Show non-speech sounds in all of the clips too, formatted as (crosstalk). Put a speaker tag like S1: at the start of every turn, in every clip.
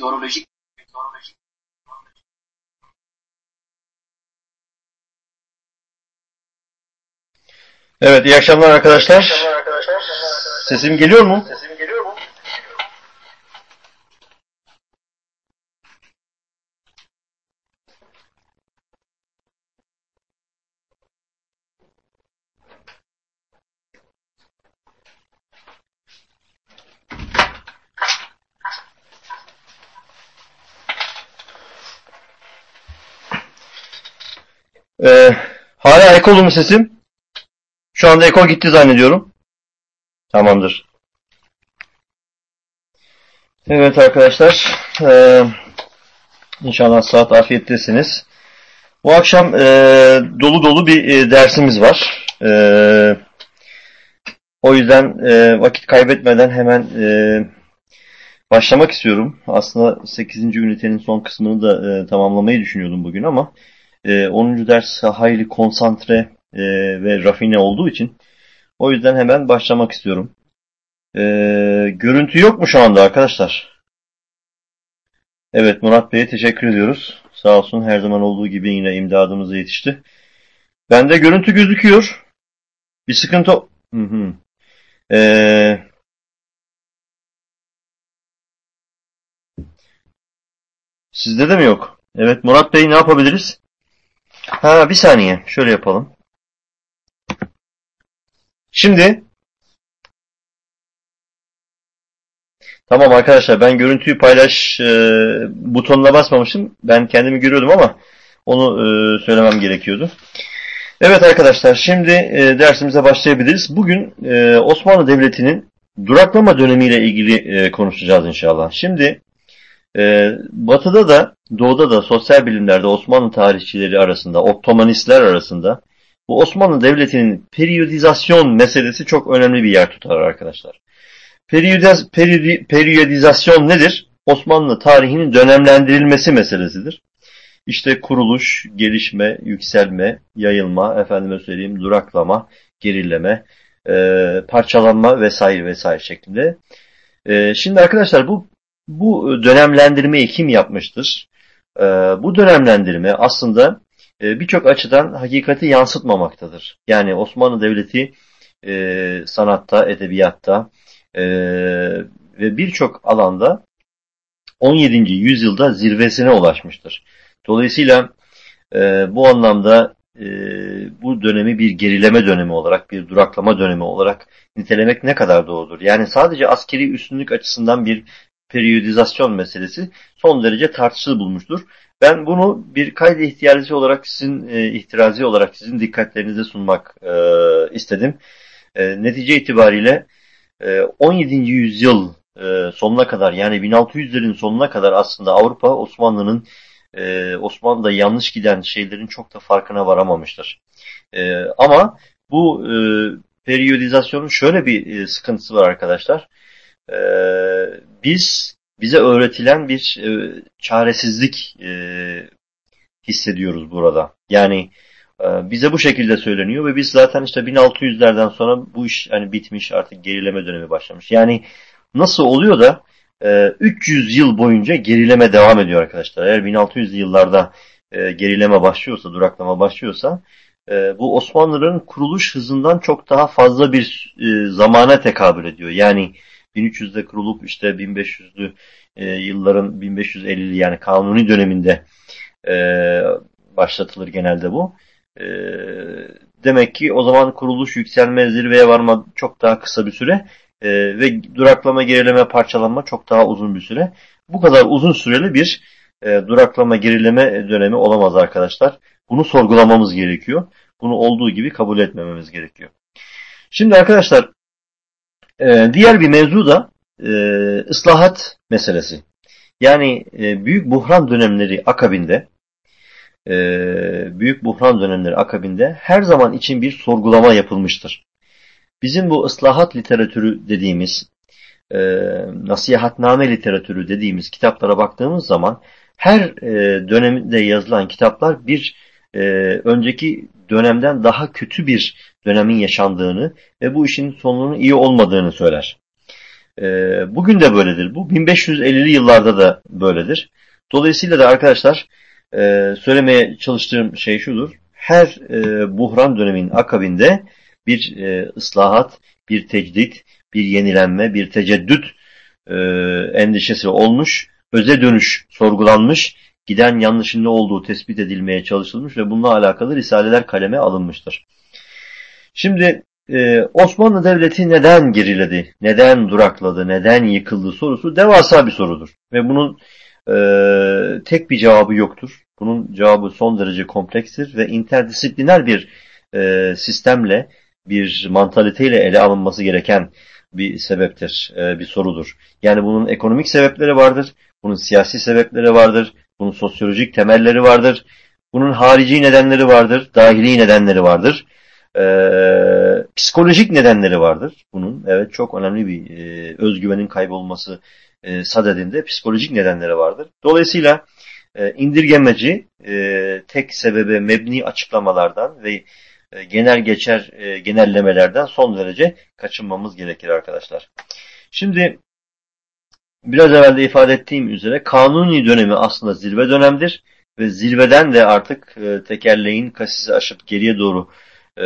S1: meteorolojik
S2: Evet, iyi akşamlar arkadaşlar. Sesim geliyor mu?
S3: Sesim geliyor mu?
S2: Ee, hala ekolu mu sesim? Şu anda eko gitti zannediyorum. Tamamdır. Evet arkadaşlar. Ee, inşallah saat afiyettesiniz. Bu akşam e, dolu dolu bir e, dersimiz var. E, o yüzden e, vakit kaybetmeden hemen e, başlamak istiyorum. Aslında 8. ünitenin son kısmını da e, tamamlamayı düşünüyordum bugün ama e, 10. ders hayli konsantre e, ve rafine olduğu için o yüzden hemen başlamak istiyorum. E, görüntü yok mu şu anda arkadaşlar? Evet Murat Bey'e teşekkür ediyoruz. Sağ olsun her zaman olduğu gibi yine imdadımıza yetişti. Bende görüntü gözüküyor. Bir sıkıntı... Hı hı. Ee, sizde de mi yok? Evet Murat Bey ne yapabiliriz? Ha bir saniye. Şöyle yapalım. Şimdi Tamam arkadaşlar ben görüntüyü paylaş e, butonuna basmamışım. Ben kendimi görüyordum ama onu e, söylemem gerekiyordu. Evet arkadaşlar şimdi e, dersimize başlayabiliriz. Bugün e, Osmanlı Devleti'nin duraklama dönemiyle ilgili e, konuşacağız inşallah. Şimdi e, batıda da doğuda da sosyal bilimlerde Osmanlı tarihçileri arasında, Ottomanistler arasında bu Osmanlı Devleti'nin periyodizasyon meselesi çok önemli bir yer tutar arkadaşlar. Periyodiz, periyodi, periyodizasyon nedir? Osmanlı tarihinin dönemlendirilmesi meselesidir. İşte kuruluş, gelişme, yükselme, yayılma, efendime söyleyeyim duraklama, gerileme, e, parçalanma vesaire vesaire şeklinde. E, şimdi arkadaşlar bu bu dönemlendirmeyi kim yapmıştır? E, bu dönemlendirme aslında e, birçok açıdan hakikati yansıtmamaktadır. Yani Osmanlı Devleti e, sanatta, edebiyatta e, ve birçok alanda 17. yüzyılda zirvesine ulaşmıştır. Dolayısıyla bu anlamda bu dönemi bir gerileme dönemi olarak, bir duraklama dönemi olarak nitelemek ne kadar doğrudur? Yani sadece askeri üstünlük açısından bir periyodizasyon meselesi son derece tartışılı bulmuştur. Ben bunu bir kaydı ihtiyacı olarak sizin e, ihtirazi olarak sizin dikkatlerinize sunmak e, istedim. E, netice itibariyle e, 17. yüzyıl e, sonuna kadar yani 1600'lerin sonuna kadar aslında Avrupa Osmanlı'nın e, Osmanlı'da yanlış giden şeylerin çok da farkına varamamıştır. E, ama bu e, periyodizasyonun şöyle bir e, sıkıntısı var arkadaşlar. E, biz bize öğretilen bir e, çaresizlik e, hissediyoruz burada. Yani e, bize bu şekilde söyleniyor ve biz zaten işte 1600'lerden sonra bu iş hani bitmiş artık gerileme dönemi başlamış. Yani nasıl oluyor da e, 300 yıl boyunca gerileme devam ediyor arkadaşlar. Eğer 1600'lü yıllarda e, gerileme başlıyorsa, duraklama başlıyorsa e, bu Osmanlıların kuruluş hızından çok daha fazla bir e, zamana tekabül ediyor. Yani 1300'de kurulup işte 1500'lü e, yılların 1550'li yani kanuni döneminde e, başlatılır genelde bu. E, demek ki o zaman kuruluş yükselme zirveye varma çok daha kısa bir süre e, ve duraklama gerileme parçalanma çok daha uzun bir süre. Bu kadar uzun süreli bir e, duraklama gerileme dönemi olamaz arkadaşlar. Bunu sorgulamamız gerekiyor. Bunu olduğu gibi kabul etmememiz gerekiyor. Şimdi arkadaşlar e, diğer bir mevzu da e, ıslahat meselesi. Yani e, büyük buhran dönemleri akabinde e, büyük buhran dönemleri akabinde her zaman için bir sorgulama yapılmıştır. Bizim bu ıslahat literatürü dediğimiz e, nasihatname literatürü dediğimiz kitaplara baktığımız zaman her e, dönemde yazılan kitaplar bir e, önceki dönemden daha kötü bir dönemin yaşandığını ve bu işin sonunun iyi olmadığını söyler. E, bugün de böyledir. Bu 1550'li yıllarda da böyledir. Dolayısıyla da arkadaşlar e, söylemeye çalıştığım şey şudur. Her e, buhran dönemin akabinde bir e, ıslahat, bir tecdit, bir yenilenme, bir teceddüt e, endişesi olmuş, öze dönüş sorgulanmış, giden yanlışın ne olduğu tespit edilmeye çalışılmış ve bununla alakalı risaleler kaleme alınmıştır. Şimdi e, Osmanlı Devleti neden geriledi, neden durakladı, neden yıkıldı sorusu devasa bir sorudur. Ve bunun e, tek bir cevabı yoktur. Bunun cevabı son derece komplekstir ve interdisipliner bir e, sistemle, bir mantaliteyle ele alınması gereken bir sebeptir, e, bir sorudur. Yani bunun ekonomik sebepleri vardır, bunun siyasi sebepleri vardır, bunun sosyolojik temelleri vardır, bunun harici nedenleri vardır, dahili nedenleri vardır. E, psikolojik nedenleri vardır bunun. Evet çok önemli bir e, özgüvenin kaybolması e, sadedinde psikolojik nedenleri vardır. Dolayısıyla e, indirgemeci e, tek sebebe mebni açıklamalardan ve e, genel geçer e, genellemelerden son derece kaçınmamız gerekir arkadaşlar. Şimdi biraz evvel de ifade ettiğim üzere kanuni dönemi aslında zirve dönemdir ve zirveden de artık e, tekerleğin kasisi aşıp geriye doğru e,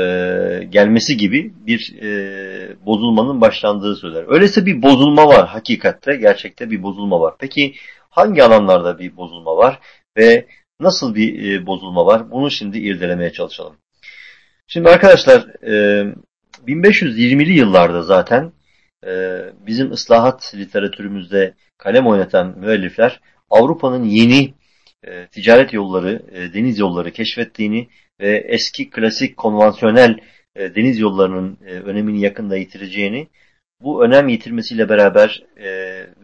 S2: gelmesi gibi bir e, bozulmanın başlandığı söyler. Öyleyse bir bozulma var hakikatte, gerçekte bir bozulma var. Peki hangi alanlarda bir bozulma var ve nasıl bir e, bozulma var? Bunu şimdi irdelemeye çalışalım. Şimdi arkadaşlar e, 1520'li yıllarda zaten e, bizim ıslahat literatürümüzde kalem oynatan müellifler Avrupa'nın yeni e, ticaret yolları, e, deniz yolları keşfettiğini ve eski klasik konvansiyonel e, deniz yollarının önemini yakında yitireceğini, bu önem yitirmesiyle beraber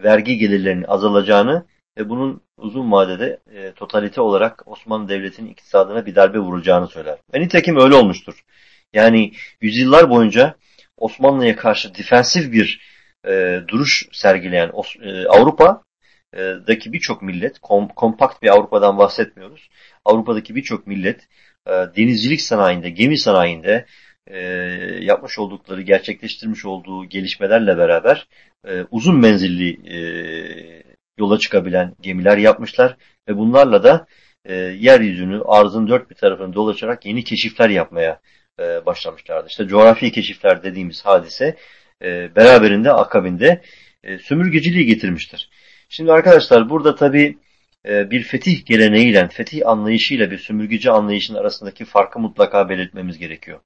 S2: vergi gelirlerinin azalacağını ve bunun uzun vadede totalite olarak Osmanlı Devleti'nin iktisadına bir darbe vuracağını söyler. Ve nitekim öyle olmuştur. Yani yüzyıllar boyunca Osmanlı'ya karşı defensif bir e, duruş sergileyen e, Avrupa'daki birçok millet, kom, kompakt bir Avrupa'dan bahsetmiyoruz. Avrupa'daki birçok millet e, denizcilik sanayinde, gemi sanayinde e, yapmış oldukları, gerçekleştirmiş olduğu gelişmelerle beraber e, uzun menzilli e, yola çıkabilen gemiler yapmışlar ve bunlarla da e, yeryüzünü, arzın dört bir tarafını dolaşarak yeni keşifler yapmaya e, başlamışlardı. İşte coğrafi keşifler dediğimiz hadise e, beraberinde akabinde e, sömürgeciliği getirmiştir. Şimdi arkadaşlar burada tabii e, bir fetih geleneğiyle, fetih anlayışıyla bir sömürgeci anlayışın arasındaki farkı mutlaka belirtmemiz gerekiyor.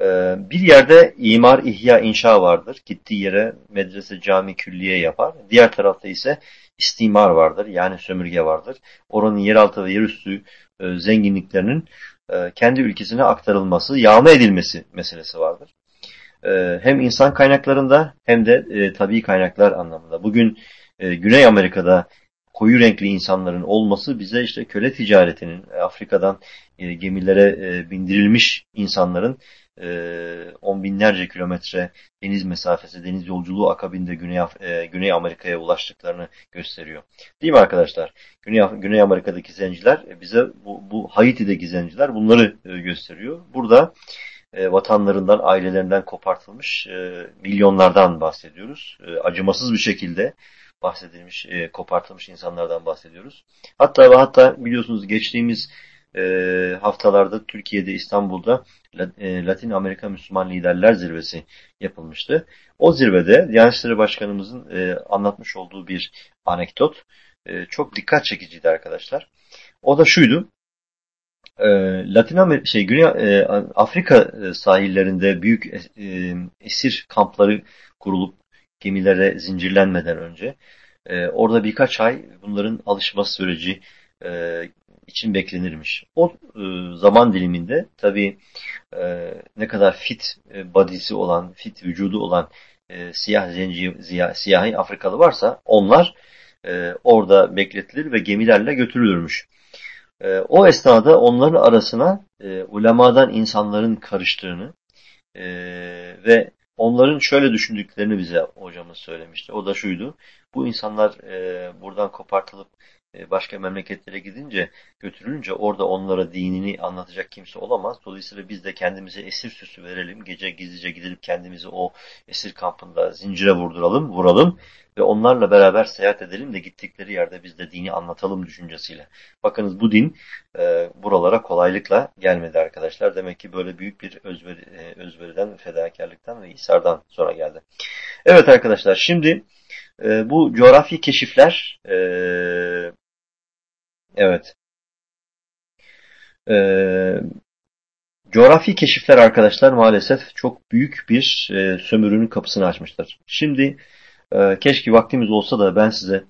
S2: E, bir yerde imar, ihya, inşa vardır. Gittiği yere medrese, cami, külliye yapar. Diğer tarafta ise istimar vardır. Yani sömürge vardır. Oranın yeraltı ve yerüstü e, zenginliklerinin kendi ülkesine aktarılması, yağma edilmesi meselesi vardır. Hem insan kaynaklarında hem de tabii kaynaklar anlamında. Bugün Güney Amerika'da koyu renkli insanların olması bize işte köle ticaretinin, Afrika'dan e, gemilere e, bindirilmiş insanların e, on binlerce kilometre deniz mesafesi, deniz yolculuğu akabinde Güney, e, Güney Amerika'ya ulaştıklarını gösteriyor. Değil mi arkadaşlar? Güney, Güney Amerika'daki zenciler e, bize bu, bu Haiti'deki zenciler bunları e, gösteriyor. Burada e, vatanlarından, ailelerinden kopartılmış e, milyonlardan bahsediyoruz. E, acımasız bir şekilde bahsedilmiş, e, kopartılmış insanlardan bahsediyoruz. Hatta ve hatta biliyorsunuz geçtiğimiz e, haftalarda Türkiye'de, İstanbul'da Latin Amerika Müslüman Liderler Zirvesi yapılmıştı. O zirvede Diyanet İşleri Başkanımızın e, anlatmış olduğu bir anekdot e, çok dikkat çekiciydi arkadaşlar. O da şuydu. E, Latin Amerika, şey Güney e, Afrika e, sahillerinde büyük e, esir kampları kurulup gemilere zincirlenmeden önce. E, orada birkaç ay bunların alışma süreci e, için beklenirmiş. O e, zaman diliminde tabii e, ne kadar fit e, body'si olan, fit vücudu olan e, siyah zenci, siyah, siyahi Afrikalı varsa onlar e, orada bekletilir ve gemilerle götürülürmüş. E, o esnada onların arasına e, ulemadan insanların karıştığını e, ve onların şöyle düşündüklerini bize hocamız söylemişti. O da şuydu. bu insanlar e, buradan kopartılıp başka memleketlere gidince, götürülünce orada onlara dinini anlatacak kimse olamaz. Dolayısıyla biz de kendimize esir süsü verelim. Gece gizlice gidip kendimizi o esir kampında zincire vurduralım, vuralım ve onlarla beraber seyahat edelim de gittikleri yerde biz de dini anlatalım düşüncesiyle. Bakınız bu din e, buralara kolaylıkla gelmedi arkadaşlar. Demek ki böyle büyük bir özveri, e, özveriden, fedakarlıktan ve isardan sonra geldi. Evet arkadaşlar şimdi e, bu coğrafi keşifler e, evet e, coğrafi keşifler arkadaşlar maalesef çok büyük bir e, sömürünün kapısını açmışlar. Şimdi e, keşke vaktimiz olsa da ben size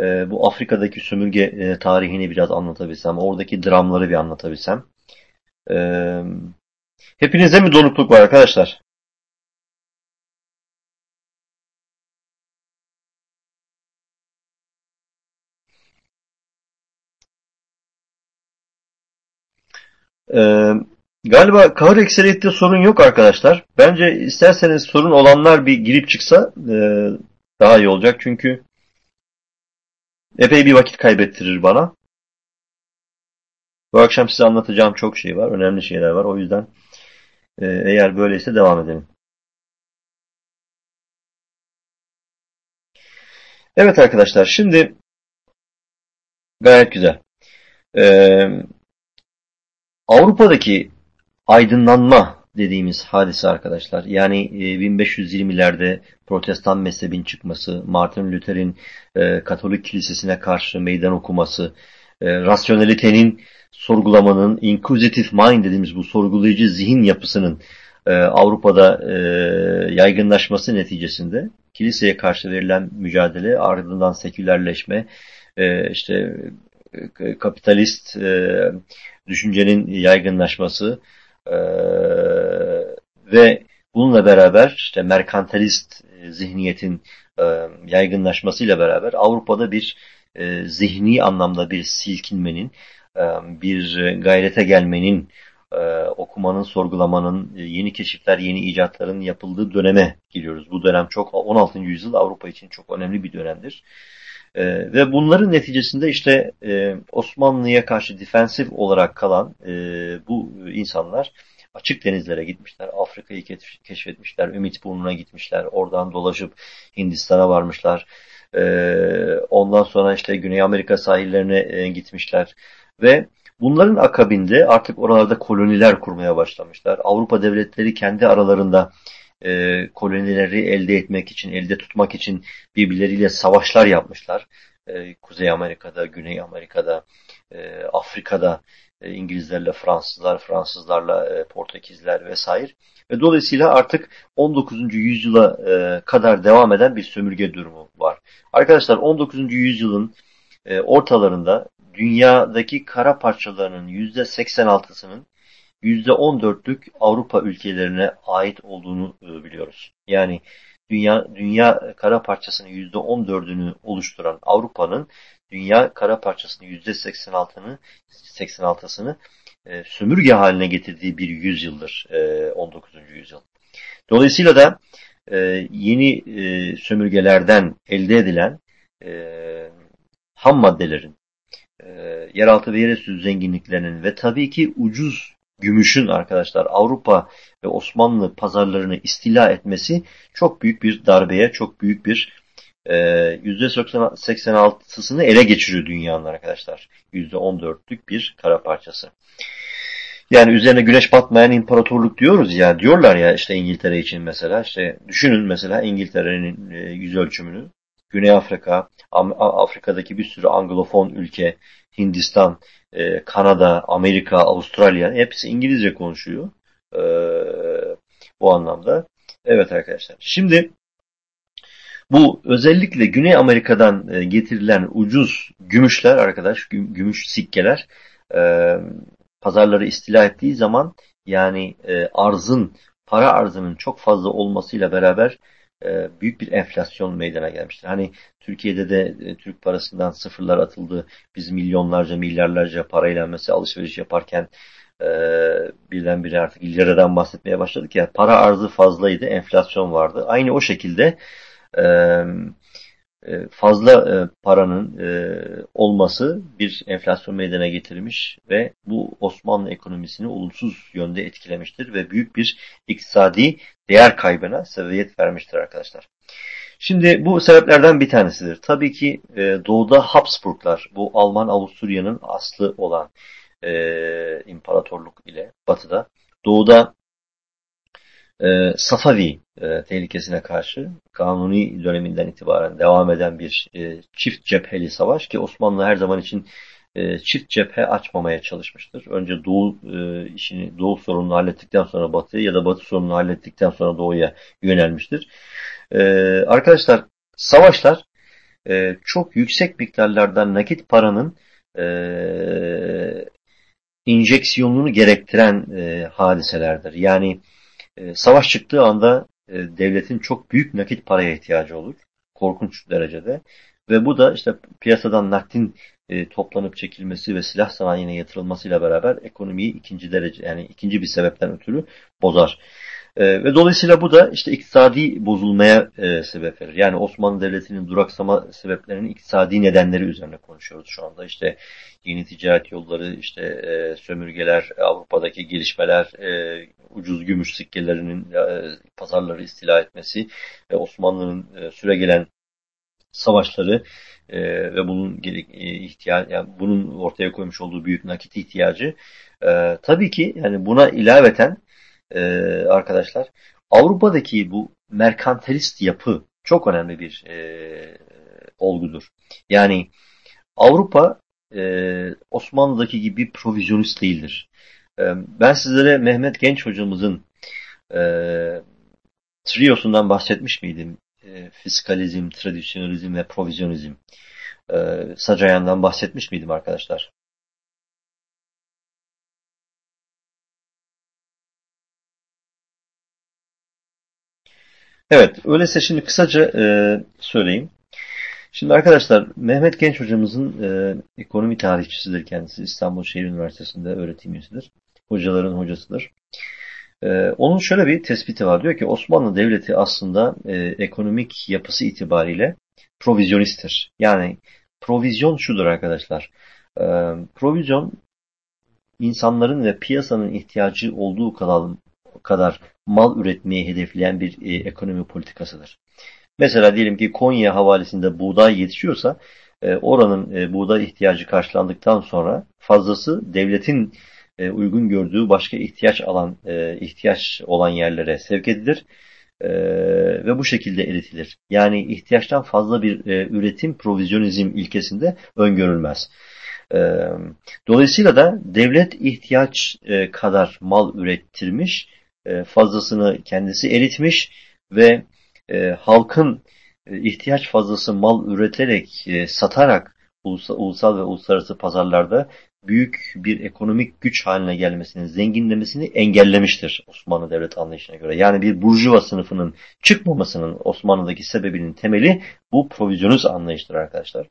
S2: e, bu Afrika'daki sömürge e, tarihini biraz anlatabilsem, oradaki dramları bir anlatabilsem. E, hepinize mi donukluk var arkadaşlar? Ee, galiba kahır ekseriyette sorun yok arkadaşlar. Bence isterseniz sorun olanlar bir girip çıksa e, daha iyi olacak. Çünkü epey bir vakit kaybettirir bana. Bu akşam size anlatacağım çok şey var. Önemli şeyler var. O yüzden e, eğer böyleyse devam edelim. Evet arkadaşlar şimdi gayet güzel. Ee, Avrupa'daki aydınlanma dediğimiz hadise arkadaşlar. Yani 1520'lerde e, protestan mezhebin çıkması, Martin Luther'in e, Katolik kilisesine karşı meydan okuması, e, rasyonelitenin sorgulamanın, inquisitive mind dediğimiz bu sorgulayıcı zihin yapısının Avrupa'da yaygınlaşması neticesinde kiliseye karşı verilen mücadele, ardından sekülerleşme, işte kapitalist düşüncenin yaygınlaşması e, ve bununla beraber işte merkantilist e, zihniyetin e, yaygınlaşmasıyla beraber Avrupa'da bir zihni anlamda bir silkinmenin, bir gayrete gelmenin, okumanın, sorgulamanın, yeni keşifler, yeni icatların yapıldığı döneme giriyoruz. Bu dönem çok 16. yüzyıl Avrupa için çok önemli bir dönemdir. Ve bunların neticesinde işte e, Osmanlı'ya karşı defensif olarak kalan e, bu insanlar açık denizlere gitmişler. Afrika'yı keşfetmişler. Ümit Burnu'na gitmişler. Oradan dolaşıp Hindistan'a varmışlar. E, ondan sonra işte Güney Amerika sahillerine e, gitmişler. Ve bunların akabinde artık oralarda koloniler kurmaya başlamışlar. Avrupa devletleri kendi aralarında e, kolonileri elde etmek için, elde tutmak için birbirleriyle savaşlar yapmışlar. E, Kuzey Amerika'da, Güney Amerika'da, e, Afrika'da e, İngilizlerle Fransızlar, Fransızlarla e, Portekizler vesaire. Ve dolayısıyla artık 19. yüzyıla e, kadar devam eden bir sömürge durumu var. Arkadaşlar 19. yüzyılın e, ortalarında dünyadaki kara parçalarının %86'sının %14'lük Avrupa ülkelerine ait olduğunu e, biliyoruz. Yani dünya dünya kara parçasının %14'ünü oluşturan Avrupa'nın dünya kara parçasının %86'ını 86'sını e, sömürge haline getirdiği bir yüzyıldır e, 19. yüzyıl. Dolayısıyla da e, yeni e, sömürgelerden elde edilen e, ham maddelerin, e, yeraltı ve yerüstü zenginliklerinin ve tabii ki ucuz gümüşün arkadaşlar Avrupa ve Osmanlı pazarlarını istila etmesi çok büyük bir darbeye, çok büyük bir e, %86'sını ele geçiriyor dünyanın arkadaşlar. %14'lük bir kara parçası. Yani üzerine güneş batmayan imparatorluk diyoruz ya, diyorlar ya işte İngiltere için mesela. işte düşünün mesela İngiltere'nin e, yüz ölçümünü. Güney Afrika, Afrika'daki bir sürü Anglofon ülke, Hindistan, e, Kanada, Amerika, Avustralya hepsi İngilizce konuşuyor. E, bu anlamda. Evet arkadaşlar. Şimdi bu özellikle Güney Amerika'dan e, getirilen ucuz gümüşler arkadaş, gümüş sikkeler e, pazarları istila ettiği zaman yani arzın, para arzının çok fazla olmasıyla beraber e, büyük bir enflasyon meydana gelmiştir. Hani Türkiye'de de e, Türk parasından sıfırlar atıldı. Biz milyonlarca, milyarlarca parayla mesela alışveriş yaparken e, birdenbire artık liradan bahsetmeye başladık ya. Para arzı fazlaydı, enflasyon vardı. Aynı o şekilde e, fazla e, paranın e, olması bir enflasyon meydana getirmiş ve bu Osmanlı ekonomisini olumsuz yönde etkilemiştir ve büyük bir iktisadi değer kaybına sebebiyet vermiştir arkadaşlar. Şimdi bu sebeplerden bir tanesidir. Tabii ki doğuda Habsburglar, bu Alman Avusturya'nın aslı olan imparatorluk ile batıda, doğuda e, Safavi e, tehlikesine karşı Kanuni döneminden itibaren devam eden bir e, çift cepheli savaş ki Osmanlı her zaman için e, çift cephe açmamaya çalışmıştır. Önce Doğu e, işini, Doğu sorununu hallettikten sonra Batı'ya ya da Batı sorununu hallettikten sonra Doğu'ya yönelmiştir. E, arkadaşlar savaşlar e, çok yüksek miktarlardan nakit paranın e, injeksiyonunu gerektiren e, hadiselerdir. Yani e, savaş çıktığı anda e, devletin çok büyük nakit paraya ihtiyacı olur. Korkunç derecede. Ve bu da işte piyasadan nakdin e, toplanıp çekilmesi ve silah sanayine yatırılmasıyla beraber ekonomiyi ikinci derece yani ikinci bir sebepten ötürü bozar. E, ve dolayısıyla bu da işte iktisadi bozulmaya e, sebep verir. Yani Osmanlı Devleti'nin duraksama sebeplerinin iktisadi nedenleri üzerine konuşuyoruz şu anda. İşte yeni ticaret yolları, işte e, sömürgeler, Avrupa'daki gelişmeler, e, ucuz gümüş sikkelerinin e, pazarları istila etmesi ve Osmanlı'nın e, süregelen savaşları e, ve bunun e, ihtiyaç yani bunun ortaya koymuş olduğu büyük nakit ihtiyacı e, tabii ki yani buna ilaveten e, arkadaşlar Avrupa'daki bu merkantilist yapı çok önemli bir e, olgudur. Yani Avrupa e, Osmanlı'daki gibi provizyonist değildir. E, ben sizlere Mehmet Genç hocamızın e, triosundan bahsetmiş miydim? E, fiskalizm, tradisyonalizm ve provizyonizm. E, Sacayan'dan bahsetmiş miydim arkadaşlar? Evet, öyleyse şimdi kısaca e, söyleyeyim. Şimdi arkadaşlar Mehmet Genç hocamızın e, ekonomi tarihçisidir kendisi. İstanbul Şehir Üniversitesi'nde öğretim üyesidir. Hocaların hocasıdır. E, onun şöyle bir tespiti var. Diyor ki Osmanlı Devleti aslında e, ekonomik yapısı itibariyle provizyonisttir. Yani provizyon şudur arkadaşlar. E, provizyon insanların ve piyasanın ihtiyacı olduğu kadar, kadar mal üretmeyi hedefleyen bir e, ekonomi politikasıdır. Mesela diyelim ki Konya havalesinde buğday yetişiyorsa e, oranın e, buğday ihtiyacı karşılandıktan sonra fazlası devletin e, uygun gördüğü başka ihtiyaç alan e, ihtiyaç olan yerlere sevk edilir e, ve bu şekilde eritilir. Yani ihtiyaçtan fazla bir e, üretim provizyonizm ilkesinde öngörülmez. E, dolayısıyla da devlet ihtiyaç e, kadar mal ürettirmiş, fazlasını kendisi eritmiş ve e, halkın e, ihtiyaç fazlası mal üreterek, e, satarak ulusal ve uluslararası pazarlarda büyük bir ekonomik güç haline gelmesini, zenginlemesini engellemiştir Osmanlı devlet anlayışına göre. Yani bir burjuva sınıfının çıkmamasının Osmanlı'daki sebebinin temeli bu provizyonist anlayıştır arkadaşlar.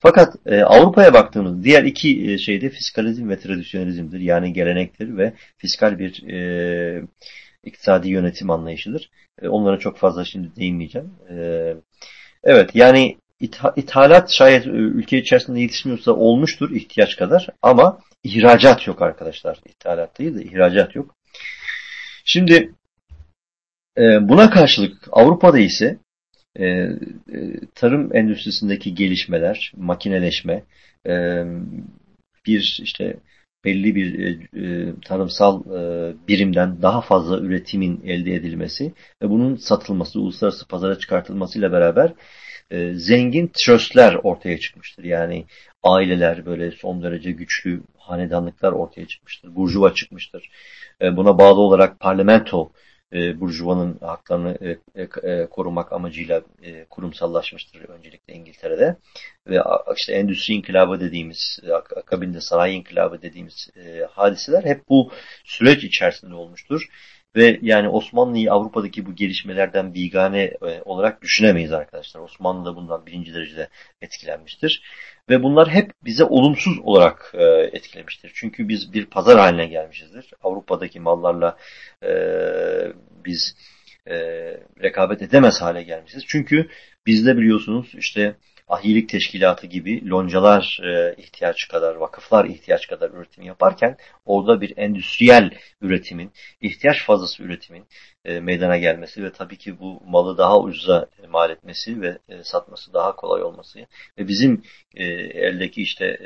S2: Fakat e, Avrupa'ya baktığımız diğer iki e, şeyde fiskalizm ve tradisyonalizmdir. Yani gelenektir ve fiskal bir e, iktisadi yönetim anlayışıdır. E, onlara çok fazla şimdi değinmeyeceğim. E, evet yani ithalat şayet ülke içerisinde yetişmiyorsa olmuştur ihtiyaç kadar ama ihracat yok arkadaşlar. İthalat değil de ihracat yok. Şimdi e, buna karşılık Avrupa'da ise tarım endüstrisindeki gelişmeler, makineleşme, bir işte belli bir e, e, tarımsal e, birimden daha fazla üretimin elde edilmesi ve bunun satılması, uluslararası pazara çıkartılmasıyla beraber e, zengin tröstler ortaya çıkmıştır. Yani aileler böyle son derece güçlü hanedanlıklar ortaya çıkmıştır. Burjuva çıkmıştır. E, buna bağlı olarak parlamento e, Burjuva'nın haklarını korumak amacıyla kurumsallaşmıştır öncelikle İngiltere'de. Ve işte endüstri inkılabı dediğimiz, akabinde sanayi inkılabı dediğimiz hadiseler hep bu süreç içerisinde olmuştur. Ve yani Osmanlı'yı Avrupa'daki bu gelişmelerden bigane e, olarak düşünemeyiz arkadaşlar. Osmanlı da bundan birinci derecede etkilenmiştir. Ve bunlar hep bize olumsuz olarak e, etkilemiştir. Çünkü biz bir pazar haline gelmişizdir. Avrupa'daki mallarla e, biz rekabet edemez hale gelmişiz. Çünkü bizde biliyorsunuz işte ahilik teşkilatı gibi loncalar e, ihtiyaç kadar, vakıflar ihtiyaç kadar üretim yaparken orada bir endüstriyel üretimin, ihtiyaç fazlası üretimin e, meydana gelmesi ve tabii ki bu malı daha ucuza mal etmesi ve e, satması daha kolay olması ve bizim eldeki işte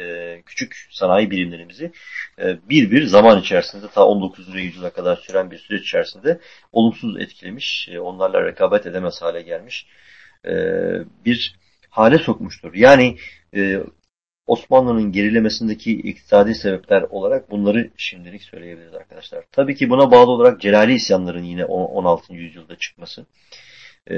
S2: küçük sanayi birimlerimizi bir bir zaman içerisinde ta 19. yüzyıla kadar süren bir süreç içerisinde olumsuz etkilemiş, onlarla rekabet edemez hale gelmiş bir hale sokmuştur. Yani e, Osmanlı'nın gerilemesindeki iktisadi sebepler olarak bunları şimdilik söyleyebiliriz arkadaşlar. Tabii ki buna bağlı olarak Celali isyanların yine 16. yüzyılda çıkması. E,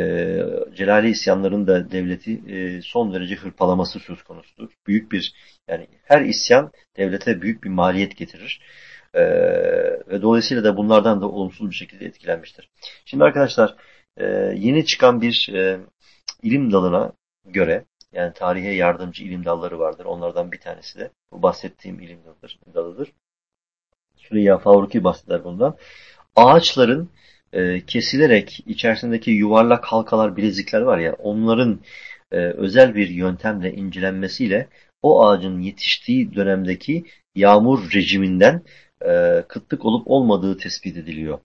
S2: Celali isyanların da devleti e, son derece hırpalaması söz konusudur. Büyük bir yani her isyan devlete büyük bir maliyet getirir. E, ve dolayısıyla da bunlardan da olumsuz bir şekilde etkilenmiştir. Şimdi arkadaşlar e, yeni çıkan bir e, ilim dalına göre yani tarihe yardımcı ilim dalları vardır. Onlardan bir tanesi de bu bahsettiğim ilim dalıdır. dalıdır. Süreyya Favruki bahseder bundan. Ağaçların e, kesilerek içerisindeki yuvarlak halkalar, bilezikler var ya onların e, özel bir yöntemle incelenmesiyle o ağacın yetiştiği dönemdeki yağmur rejiminden e, kıtlık olup olmadığı tespit ediliyor.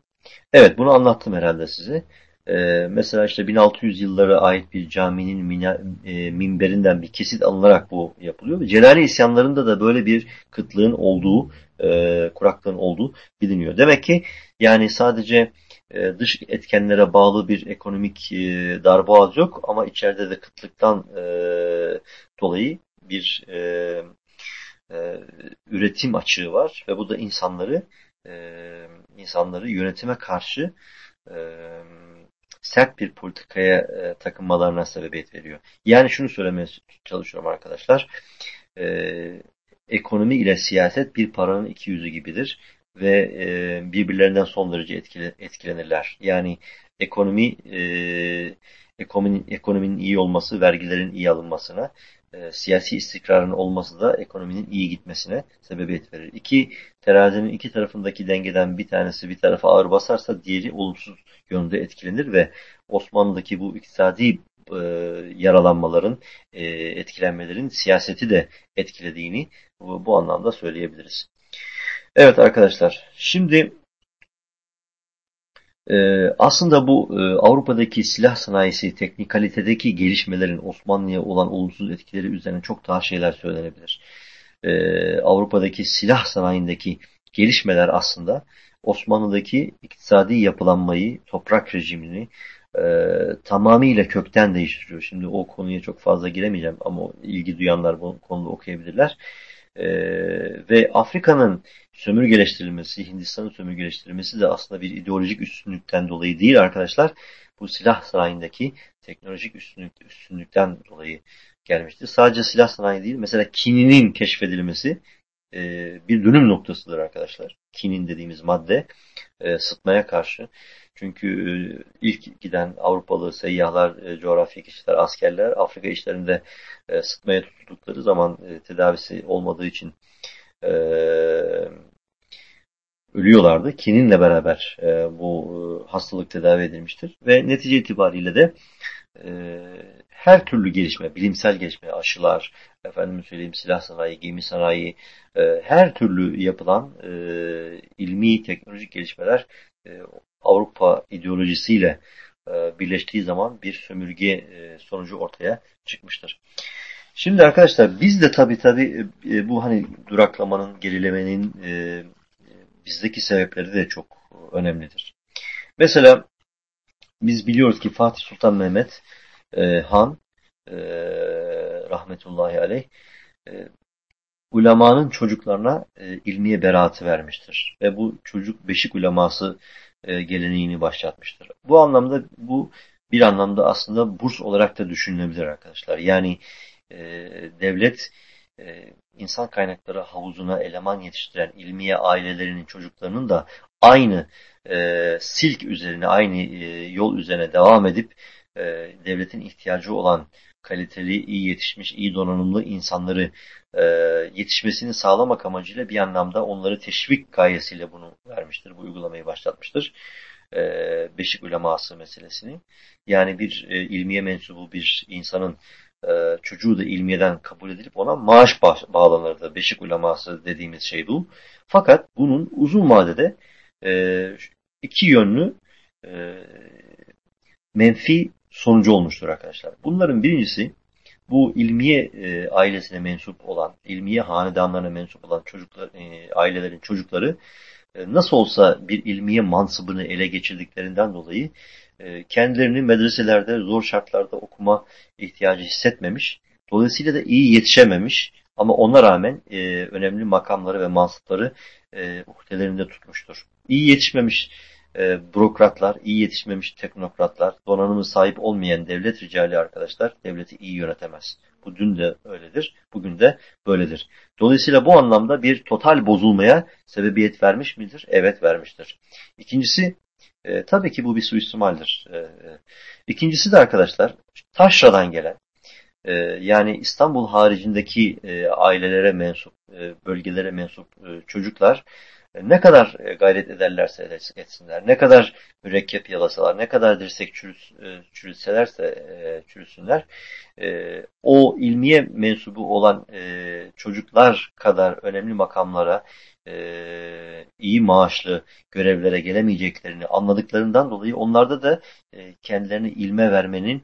S2: Evet bunu anlattım herhalde size. Ee, mesela işte 1600 yıllara ait bir caminin mina, e, minberinden bir kesit alınarak bu yapılıyor. Celali isyanlarında da böyle bir kıtlığın olduğu, e, kuraklığın olduğu biliniyor. Demek ki yani sadece e, dış etkenlere bağlı bir ekonomik e, darboğaz yok ama içeride de kıtlıktan e, dolayı bir e, e, üretim açığı var ve bu da insanları e, insanları yönetime karşı e, sert bir politikaya e, takınmalarına sebebiyet veriyor. Yani şunu söylemeye çalışıyorum arkadaşlar. E, ekonomi ile siyaset bir paranın iki yüzü gibidir ve e, birbirlerinden son derece etkile, etkilenirler. Yani ekonomi e, ekonominin, ekonominin iyi olması vergilerin iyi alınmasına, e, siyasi istikrarın olması da ekonominin iyi gitmesine sebebiyet verir. İki terazinin iki tarafındaki dengeden bir tanesi bir tarafa ağır basarsa diğeri olumsuz yönde etkilenir ve Osmanlı'daki bu iktisadi e, yaralanmaların, e, etkilenmelerin siyaseti de etkilediğini bu, bu anlamda söyleyebiliriz. Evet arkadaşlar, şimdi ee, aslında bu e, Avrupa'daki silah sanayisi, teknikalitedeki gelişmelerin Osmanlı'ya olan olumsuz etkileri üzerine çok daha şeyler söylenebilir. Ee, Avrupa'daki silah sanayindeki gelişmeler aslında Osmanlı'daki iktisadi yapılanmayı, toprak rejimini e, tamamıyla kökten değiştiriyor. Şimdi o konuya çok fazla giremeyeceğim ama ilgi duyanlar bu konuda okuyabilirler. E, ve Afrika'nın sömürgeleştirilmesi, Hindistan'ın sömürgeleştirilmesi de aslında bir ideolojik üstünlükten dolayı değil arkadaşlar. Bu silah sanayindeki teknolojik üstünlük, üstünlükten dolayı gelmiştir. Sadece silah sanayi değil, mesela kininin keşfedilmesi e, bir dönüm noktasıdır arkadaşlar. Kinin dediğimiz madde e, sıtmaya karşı. Çünkü e, ilk giden Avrupalı seyyahlar, e, coğrafi kişiler, askerler Afrika işlerinde e, sıtmaya tutuldukları zaman tedavisi olmadığı için ölüyorlardı. Kininle beraber bu hastalık tedavi edilmiştir. Ve netice itibariyle de her türlü gelişme, bilimsel gelişme, aşılar, efendim söyleyeyim silah sanayi, gemi sanayi, her türlü yapılan ilmi, teknolojik gelişmeler Avrupa ideolojisiyle e, birleştiği zaman bir sömürge e, sonucu ortaya çıkmıştır. Şimdi arkadaşlar biz de tabi tabi e, bu hani duraklamanın, gerilemenin bizdeki sebepleri de çok önemlidir. Mesela biz biliyoruz ki Fatih Sultan Mehmet Han rahmetullahi aleyh ulemanın çocuklarına ilmiye beraatı vermiştir. Ve bu çocuk beşik uleması e, geleneğini başlatmıştır. Bu anlamda bu bir anlamda aslında burs olarak da düşünülebilir arkadaşlar. Yani e, devlet e, insan kaynakları havuzuna eleman yetiştiren ilmiye ailelerinin çocuklarının da aynı e, silk üzerine, aynı e, yol üzerine devam edip e, devletin ihtiyacı olan kaliteli, iyi yetişmiş, iyi donanımlı insanları e, yetişmesini sağlamak amacıyla bir anlamda onları teşvik gayesiyle bunu vermiştir, bu uygulamayı başlatmıştır. e, beşik uleması meselesini. Yani bir e, ilmiye mensubu bir insanın e, çocuğu da ilmiyeden kabul edilip ona maaş bağlanırdı. Beşik uleması dediğimiz şey bu. Fakat bunun uzun vadede e, iki yönlü e, menfi sonucu olmuştur arkadaşlar. Bunların birincisi bu ilmiye e, ailesine mensup olan, ilmiye hanedanlarına mensup olan çocuklar, e, ailelerin çocukları e, nasıl olsa bir ilmiye mansıbını ele geçirdiklerinden dolayı e, kendilerini medreselerde zor şartlarda okuma ihtiyacı hissetmemiş. Dolayısıyla da iyi yetişememiş ama ona rağmen e, önemli makamları ve mansıpları e, uhdelerinde tutmuştur. İyi yetişmemiş e, bürokratlar, iyi yetişmemiş teknokratlar, donanımı sahip olmayan devlet ricali arkadaşlar devleti iyi yönetemez. Bu dün de öyledir, bugün de böyledir. Dolayısıyla bu anlamda bir total bozulmaya sebebiyet vermiş midir? Evet vermiştir. İkincisi, e, tabii ki bu bir suistimaldir. E, e, ikincisi de arkadaşlar, taşradan gelen, e, yani İstanbul haricindeki e, ailelere mensup, e, bölgelere mensup e, çocuklar, ne kadar e, gayret ederlerse etsinler, ne kadar mürekkep yalasalar, ne kadar dirsek çürüs, e, çürütselerse e, çürüsünler, o ilmiye mensubu olan çocuklar kadar önemli makamlara, iyi maaşlı görevlere gelemeyeceklerini anladıklarından dolayı onlarda da kendilerini ilme vermenin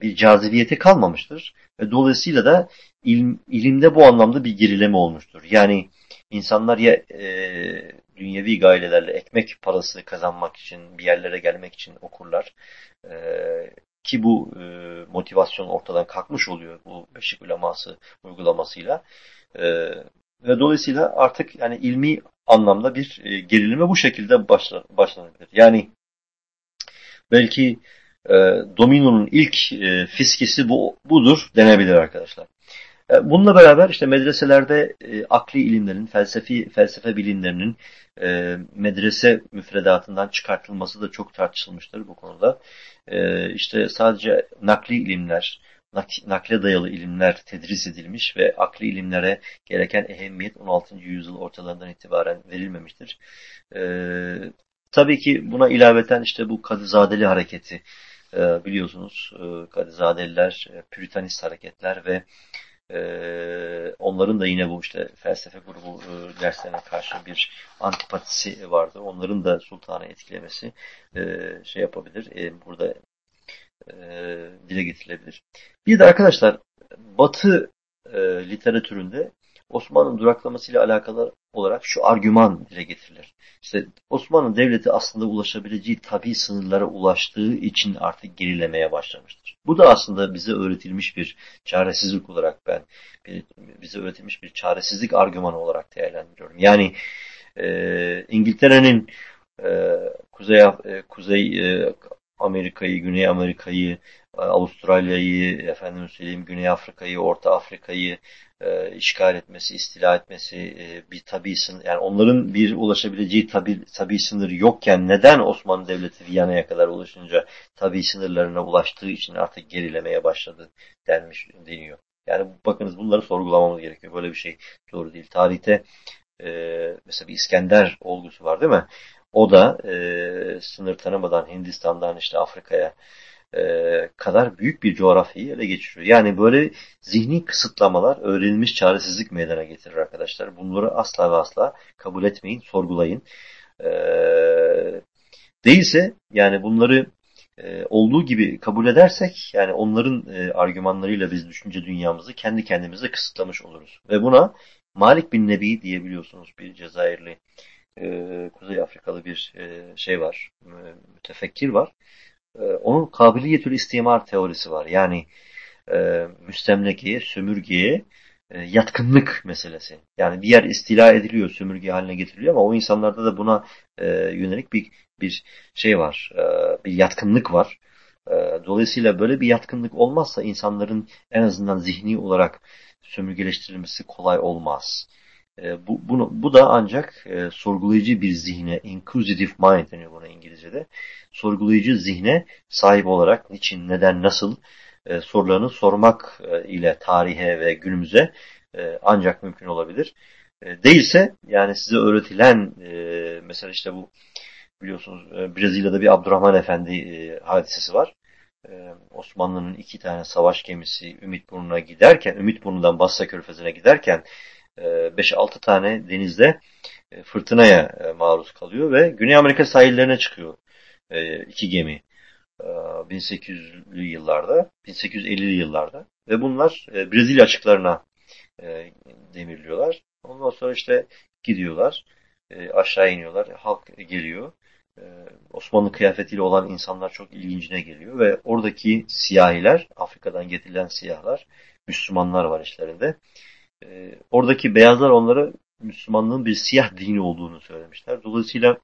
S2: bir cazibiyeti kalmamıştır. Ve dolayısıyla da ilim, ilimde bu anlamda bir gerileme olmuştur. Yani İnsanlar ya e, dünyevi gayelerle ekmek parası kazanmak için, bir yerlere gelmek için okurlar. E, ki bu e, motivasyon ortadan kalkmış oluyor bu beşik uleması uygulamasıyla. E, ve dolayısıyla artık yani ilmi anlamda bir e, gerilime bu şekilde başla, başlanabilir. Yani belki e, Domino'nun ilk e, fiskisi bu budur denebilir arkadaşlar. E, bununla beraber işte medreselerde e, akli ilimlerin, felsefi felsefe bilimlerinin e, medrese müfredatından çıkartılması da çok tartışılmıştır bu konuda. E, işte sadece nakli ilimler, nak, nakle dayalı ilimler tedris edilmiş ve akli ilimlere gereken ehemmiyet 16. yüzyıl ortalarından itibaren verilmemiştir. E, tabii ki buna ilaveten işte bu Kadızadeli hareketi e, biliyorsunuz. E, Kadızadeliler, e, Püritanist hareketler ve ee, onların da yine bu işte felsefe grubu e, derslerine karşı bir antipatisi vardı. Onların da sultanı etkilemesi e, şey yapabilir. E, burada dile getirilebilir. Bir de arkadaşlar Batı e, literatüründe Osmanlı'nın duraklamasıyla alakalı olarak şu argüman dile getirilir. İşte Osmanlı Devleti aslında ulaşabileceği tabi sınırlara ulaştığı için artık gerilemeye başlamıştır. Bu da aslında bize öğretilmiş bir çaresizlik olarak ben bize öğretilmiş bir çaresizlik argümanı olarak değerlendiriyorum. Yani e, İngiltere'nin e, Kuzey e, Kuzey e, Amerika'yı, Güney Amerika'yı, e, Avustralya'yı, efendim söyleyeyim Güney Afrika'yı, Orta Afrika'yı e, işgal etmesi, istila etmesi e, bir tabi sınır, yani onların bir ulaşabileceği tabi, tabi sınır yokken neden Osmanlı Devleti Viyana'ya kadar ulaşınca tabi sınırlarına ulaştığı için artık gerilemeye başladı denmiş, deniyor. Yani bakınız bunları sorgulamamız gerekiyor. Böyle bir şey doğru değil. Tarihte e, mesela bir İskender olgusu var değil mi? O da sınır tanımadan Hindistan'dan işte Afrika'ya e, kadar büyük bir coğrafyayı ele geçiriyor. Yani böyle zihni kısıtlamalar öğrenilmiş çaresizlik meydana getirir arkadaşlar. Bunları asla ve asla kabul etmeyin, sorgulayın. E, değilse yani bunları e, olduğu gibi kabul edersek yani onların e, argümanlarıyla biz düşünce dünyamızı kendi kendimize kısıtlamış oluruz. Ve buna Malik bin Nebi diyebiliyorsunuz bir Cezayirli Kuzey Afrikalı bir şey var, mütefekkir var. E, onun kabiliyetül istimar teorisi var. Yani e, müstemlekeye, sömürgeye e, yatkınlık meselesi. Yani bir yer istila ediliyor, sömürge haline getiriliyor ama o insanlarda da buna e, yönelik bir bir şey var, e, bir yatkınlık var. E, dolayısıyla böyle bir yatkınlık olmazsa insanların en azından zihni olarak sömürgeleştirilmesi kolay olmaz. E, bu, bunu, bu da ancak e, sorgulayıcı bir zihne, inquisitive mind deniyor buna İngilizce'de. Sorgulayıcı zihne sahip olarak niçin, neden, nasıl e, sorularını sormak e, ile tarihe ve günümüze e, ancak mümkün olabilir. E, değilse yani size öğretilen e, mesela işte bu biliyorsunuz e, Brezilya'da bir Abdurrahman Efendi e, hadisesi var. E, Osmanlı'nın iki tane savaş gemisi Ümitburnu'na giderken, Ümitburnu'dan Bassa Körfezi'ne giderken 5-6 tane denizde fırtınaya maruz kalıyor ve Güney Amerika sahillerine çıkıyor iki gemi 1800'lü yıllarda, 1850'li yıllarda ve bunlar Brezilya açıklarına demirliyorlar. Ondan sonra işte gidiyorlar, aşağı iniyorlar, halk geliyor. Osmanlı kıyafetiyle olan insanlar çok ilgincine geliyor ve oradaki siyahiler, Afrika'dan getirilen siyahlar, Müslümanlar var işlerinde. Oradaki beyazlar onlara Müslümanlığın bir siyah dini olduğunu söylemişler. Dolayısıyla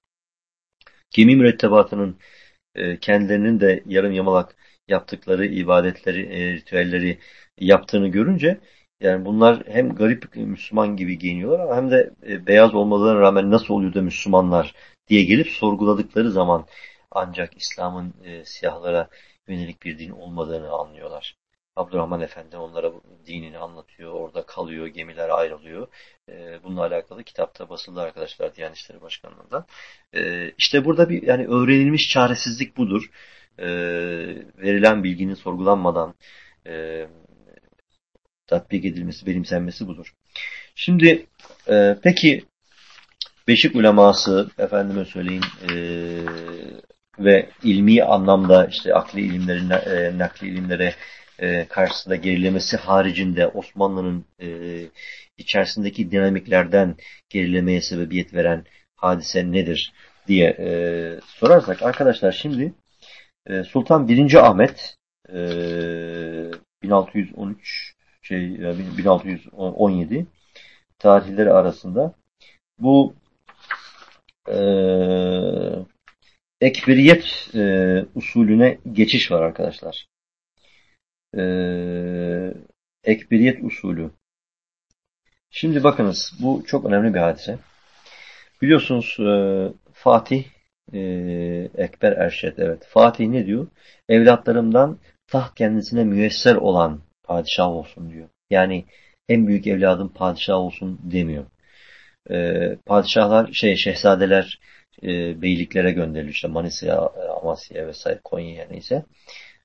S2: gemi mürettebatının kendilerinin de yarım yamalak yaptıkları ibadetleri, ritüelleri yaptığını görünce yani bunlar hem garip Müslüman gibi giyiniyorlar hem de beyaz olmalarına rağmen nasıl oluyor da Müslümanlar diye gelip sorguladıkları zaman ancak İslam'ın e, siyahlara yönelik bir din olmadığını anlıyorlar. Abdurrahman Efendi onlara dinini anlatıyor, orada kalıyor, gemiler ayrılıyor. E, bununla alakalı kitapta basıldı arkadaşlar Diyanet İşleri Başkanlığı'ndan. E, işte burada bir yani öğrenilmiş çaresizlik budur. E, verilen bilginin sorgulanmadan e, tatbik edilmesi, benimsenmesi budur. Şimdi e, peki Beşik uleması efendime söyleyeyim e, ve ilmi anlamda işte akli ilimlerin e, nakli ilimlere e, karşısında gerilemesi haricinde Osmanlı'nın e, içerisindeki dinamiklerden gerilemeye sebebiyet veren hadise nedir diye e, sorarsak arkadaşlar şimdi e, Sultan 1. Ahmet e, 1613 şey 1617 tarihleri arasında bu e, ekberiyet usulüne geçiş var arkadaşlar. E, ekberiyet usulü. Şimdi bakınız bu çok önemli bir hadise. Biliyorsunuz e, Fatih e, Ekber Erşet evet. Fatih ne diyor? Evlatlarımdan taht kendisine müyesser olan padişah olsun diyor. Yani en büyük evladım padişah olsun demiyor e, padişahlar, şey şehzadeler e, beyliklere gönderiliyor. İşte Manisa'ya, Amasya'ya vesaire Konya'ya neyse. E,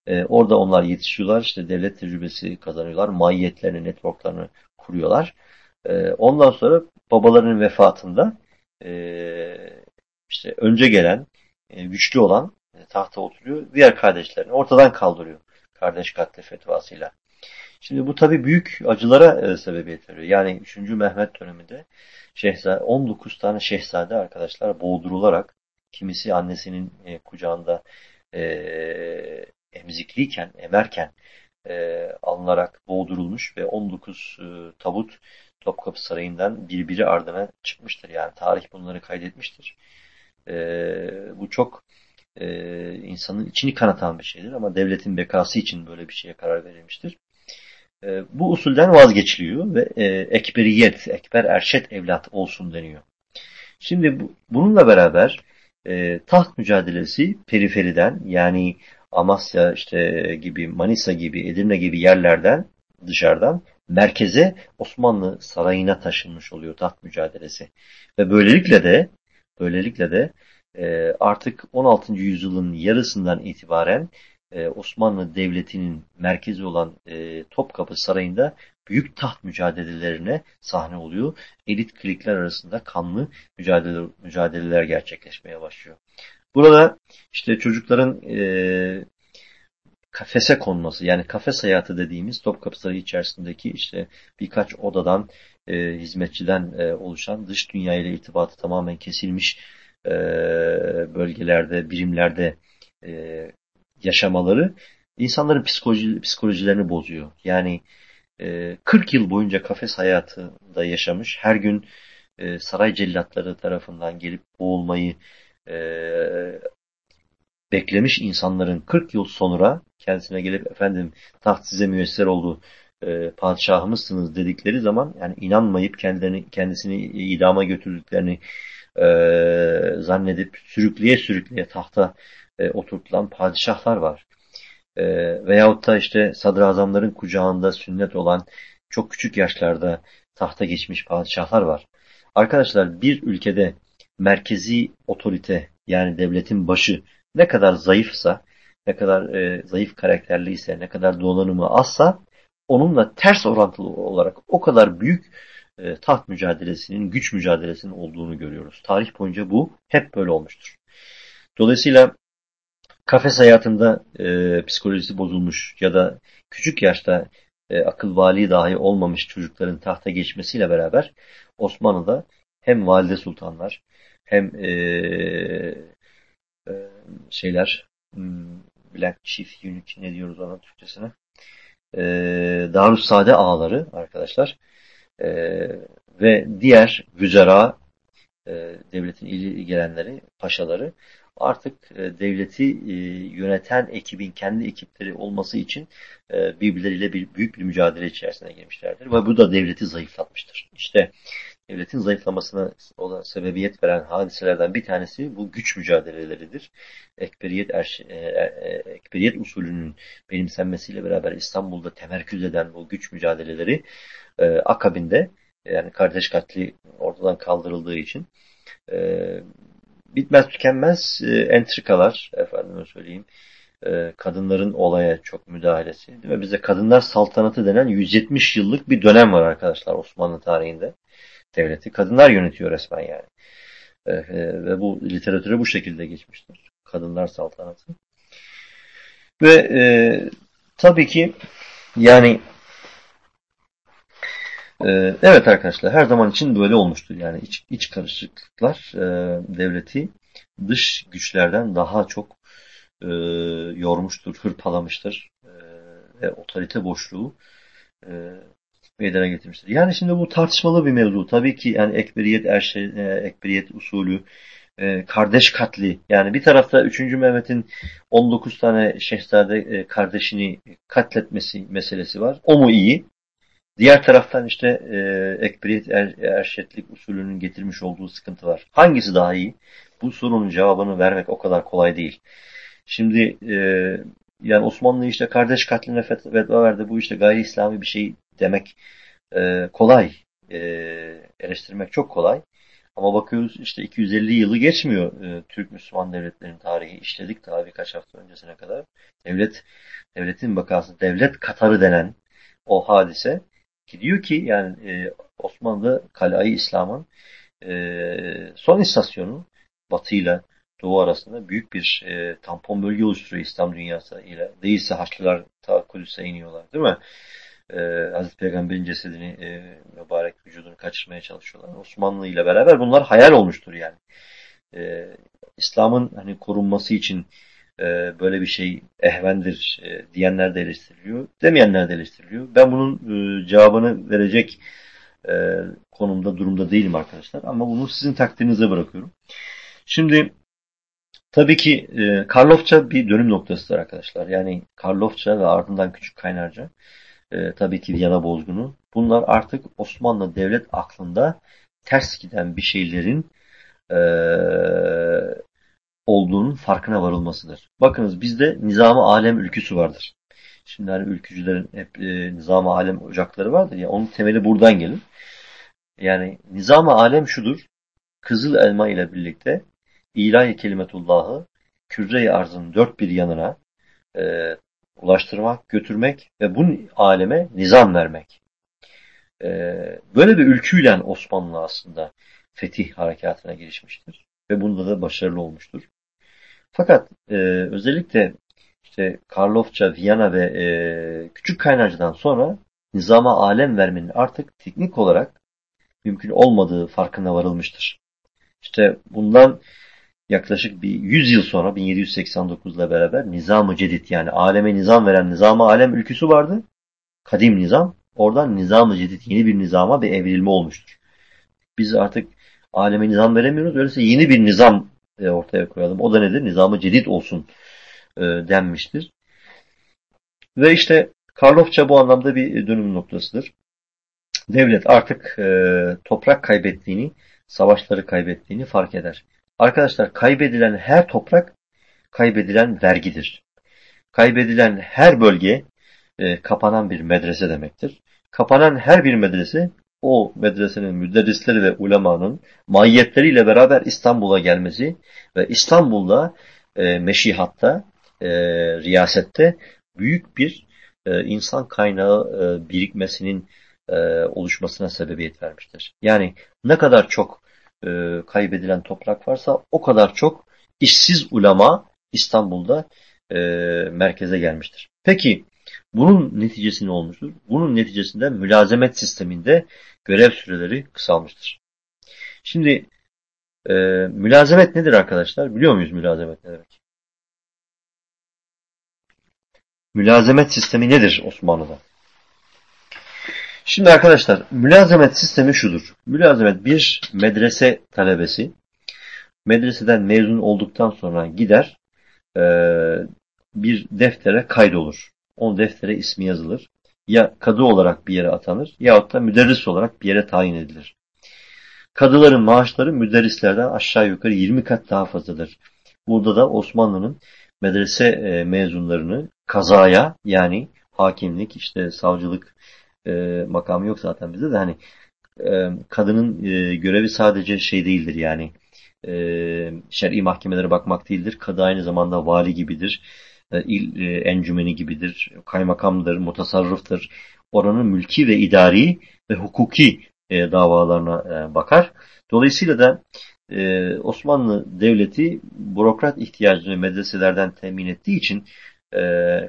S2: orada onlar yetişiyorlar. işte devlet tecrübesi kazanıyorlar. Maiyetlerini, networklarını kuruyorlar. E, ondan sonra babalarının vefatında e, işte önce gelen, e, güçlü olan e, tahta oturuyor. Diğer kardeşlerini ortadan kaldırıyor. Kardeş katli fetvasıyla. Şimdi bu tabii büyük acılara e, sebebiyet veriyor. Yani 3. Mehmet döneminde şehzade, 19 tane şehzade arkadaşlar boğdurularak kimisi annesinin e, kucağında e, emzikliyken, emerken e, alınarak boğdurulmuş ve 19 e, tabut Topkapı Sarayı'ndan birbiri ardına çıkmıştır. Yani tarih bunları kaydetmiştir. E, bu çok e, insanın içini kanatan bir şeydir ama devletin bekası için böyle bir şeye karar verilmiştir. E, bu usulden vazgeçiliyor ve e, ekberiyet, ekber erşet evlat olsun deniyor. Şimdi bu, bununla beraber e, taht mücadelesi periferiden yani Amasya işte gibi Manisa gibi Edirne gibi yerlerden dışarıdan merkeze Osmanlı sarayına taşınmış oluyor taht mücadelesi. Ve böylelikle de böylelikle de e, artık 16. yüzyılın yarısından itibaren e, Osmanlı Devleti'nin merkezi olan e, Topkapı Sarayı'nda büyük taht mücadelelerine sahne oluyor. Elit klikler arasında kanlı mücadele, mücadeleler gerçekleşmeye başlıyor. Burada işte çocukların e, kafese konması yani kafes hayatı dediğimiz Topkapı Sarayı içerisindeki işte birkaç odadan e, hizmetçiden e, oluşan dış dünya ile irtibatı tamamen kesilmiş e, bölgelerde, birimlerde e, yaşamaları insanların psikoloji, psikolojilerini bozuyor. Yani e, 40 yıl boyunca kafes hayatında yaşamış, her gün e, saray cellatları tarafından gelip boğulmayı e, beklemiş insanların 40 yıl sonra kendisine gelip efendim taht size müyesser oldu, e, padişahımızsınız dedikleri zaman yani inanmayıp kendilerini kendisini idama götürdüklerini e, zannedip sürükleye sürükleye tahta e, oturtulan padişahlar var. E, veyahut da işte sadrazamların kucağında sünnet olan çok küçük yaşlarda tahta geçmiş padişahlar var. Arkadaşlar bir ülkede merkezi otorite yani devletin başı ne kadar zayıfsa, ne kadar e, zayıf karakterliyse, ne kadar donanımı azsa onunla ters orantılı olarak o kadar büyük e, taht mücadelesinin, güç mücadelesinin olduğunu görüyoruz. Tarih boyunca bu hep böyle olmuştur. Dolayısıyla kafes hayatında e, psikolojisi bozulmuş ya da küçük yaşta e, akıl vali dahi olmamış çocukların tahta geçmesiyle beraber Osmanlı'da hem valide sultanlar hem e, e, şeyler hmm, Black Chief Unit ne diyoruz ona Türkçesine e, Darüssade ağaları arkadaşlar e, ve diğer vüzera e, devletin ili gelenleri, paşaları artık e, devleti e, yöneten ekibin kendi ekipleri olması için e, birbirleriyle bir, büyük bir mücadele içerisine girmişlerdir. Ve bu da devleti zayıflatmıştır. İşte devletin zayıflamasına olan sebebiyet veren hadiselerden bir tanesi bu güç mücadeleleridir. Ekberiyet, er, ekberiyet usulünün benimsenmesiyle beraber İstanbul'da temerküz eden bu güç mücadeleleri akabinde yani kardeş katli ortadan kaldırıldığı için bitmez tükenmez e, entrikalar efendime söyleyeyim e, kadınların olaya çok müdahalesi mi? Bize kadınlar saltanatı denen 170 yıllık bir dönem var arkadaşlar Osmanlı tarihinde devleti. Kadınlar yönetiyor resmen yani. E, e, ve bu literatüre bu şekilde geçmiştir. Kadınlar saltanatı. Ve e, tabii ki yani ee, evet arkadaşlar her zaman için böyle olmuştur. Yani iç, iç karışıklıklar e, devleti dış güçlerden daha çok e, yormuştur, hırpalamıştır e, ve otorite boşluğu e, meydana getirmiştir. Yani şimdi bu tartışmalı bir mevzu. Tabii ki yani ekberiyet, erşe, e, ekberiyet usulü, e, kardeş katli. Yani bir tarafta 3. Mehmet'in 19 tane şehzade e, kardeşini katletmesi meselesi var. O mu iyi? Diğer taraftan işte ekberiyet er, erşetlik usulünün getirmiş olduğu sıkıntı var. Hangisi daha iyi? Bu sorunun cevabını vermek o kadar kolay değil. Şimdi yani Osmanlı işte kardeş katline fetva verdi. Bu işte gayri İslami bir şey demek e, kolay. E, eleştirmek çok kolay. Ama bakıyoruz işte 250 yılı geçmiyor e, Türk Müslüman devletlerin tarihi. işledik daha birkaç hafta öncesine kadar. Devlet, devletin bakası, devlet Katarı denen o hadise ki diyor ki yani e, Osmanlı Kalai İslam'ın e, son istasyonu Batı ile Doğu arasında büyük bir e, tampon bölge oluşturuyor İslam dünyası ile. Değilse Haçlılar ta Kudüs'e iniyorlar değil mi? E, Hazreti Peygamber'in cesedini e, mübarek vücudunu kaçırmaya çalışıyorlar. Osmanlı ile beraber bunlar hayal olmuştur yani. E, İslam'ın hani korunması için e, böyle bir şey ehvendir e, diyenler de eleştiriliyor, demeyenler de eleştiriliyor. Ben bunun e, cevabını verecek e, konumda, durumda değilim arkadaşlar. Ama bunu sizin takdirinize bırakıyorum. Şimdi tabii ki e, Karlofça bir dönüm noktasıdır arkadaşlar. Yani Karlofça ve ardından Küçük Kaynarca, e, tabii ki Viyana Bozgunu. Bunlar artık Osmanlı devlet aklında ters giden bir şeylerin e, olduğunun farkına varılmasıdır. Bakınız bizde nizamı alem ülküsü vardır. Şimdi hani ülkücülerin hep e, nizam alem ocakları vardır ya onun temeli buradan gelir. Yani nizam alem şudur. Kızıl elma ile birlikte ilahi kelimetullahı kürre-i arzın dört bir yanına e, ulaştırmak, götürmek ve bu aleme nizam vermek. E, böyle bir ülküyle Osmanlı aslında fetih harekatına girişmiştir. Ve bunda da başarılı olmuştur. Fakat e, özellikle işte Karlofça, Viyana ve e, Küçük Kaynarca'dan sonra nizama alem vermenin artık teknik olarak mümkün olmadığı farkına varılmıştır. İşte bundan yaklaşık bir 100 yıl sonra 1789 ile beraber Nizam-ı Cedid yani aleme nizam veren Nizam-ı Alem ülküsü vardı. Kadim nizam. Oradan Nizam-ı Cedid yeni bir nizama bir evrilme olmuştur. Biz artık aleme nizam veremiyoruz. Öyleyse yeni bir nizam e, ortaya koyalım. O da nedir? Nizamı cedid olsun e, denmiştir. Ve işte Karlofça bu anlamda bir dönüm noktasıdır. Devlet artık e, toprak kaybettiğini, savaşları kaybettiğini fark eder. Arkadaşlar kaybedilen her toprak kaybedilen vergidir. Kaybedilen her bölge e, kapanan bir medrese demektir. Kapanan her bir medrese o medresenin müderrisleri ve ulemanın mahiyetleriyle beraber İstanbul'a gelmesi ve İstanbul'da e, meşihatta, e, riyasette büyük bir e, insan kaynağı e, birikmesinin e, oluşmasına sebebiyet vermiştir. Yani ne kadar çok e, kaybedilen toprak varsa o kadar çok işsiz ulema İstanbul'da e, merkeze gelmiştir. Peki bunun neticesi ne olmuştur? Bunun neticesinde mülazemet sisteminde görev süreleri kısalmıştır. Şimdi e, mülazemet nedir arkadaşlar? Biliyor muyuz mülazemet ne demek? Mülazemet sistemi nedir Osmanlı'da? Şimdi arkadaşlar mülazemet sistemi şudur. Mülazemet bir medrese talebesi medreseden mezun olduktan sonra gider e, bir deftere kaydolur. O deftere ismi yazılır. Ya kadı olarak bir yere atanır yahut da müderris olarak bir yere tayin edilir. Kadıların maaşları müderrislerden aşağı yukarı 20 kat daha fazladır. Burada da Osmanlı'nın medrese mezunlarını kazaya yani hakimlik, işte savcılık e, makamı yok zaten bizde de hani e, kadının e, görevi sadece şey değildir yani e, şer'i mahkemelere bakmak değildir. Kadı aynı zamanda vali gibidir. E, il e, encümeni gibidir. Kaymakamdır, mutasarrıftır. Oranın mülki ve idari ve hukuki e, davalarına e, bakar. Dolayısıyla da e, Osmanlı Devleti bürokrat ihtiyacını medreselerden temin ettiği için e,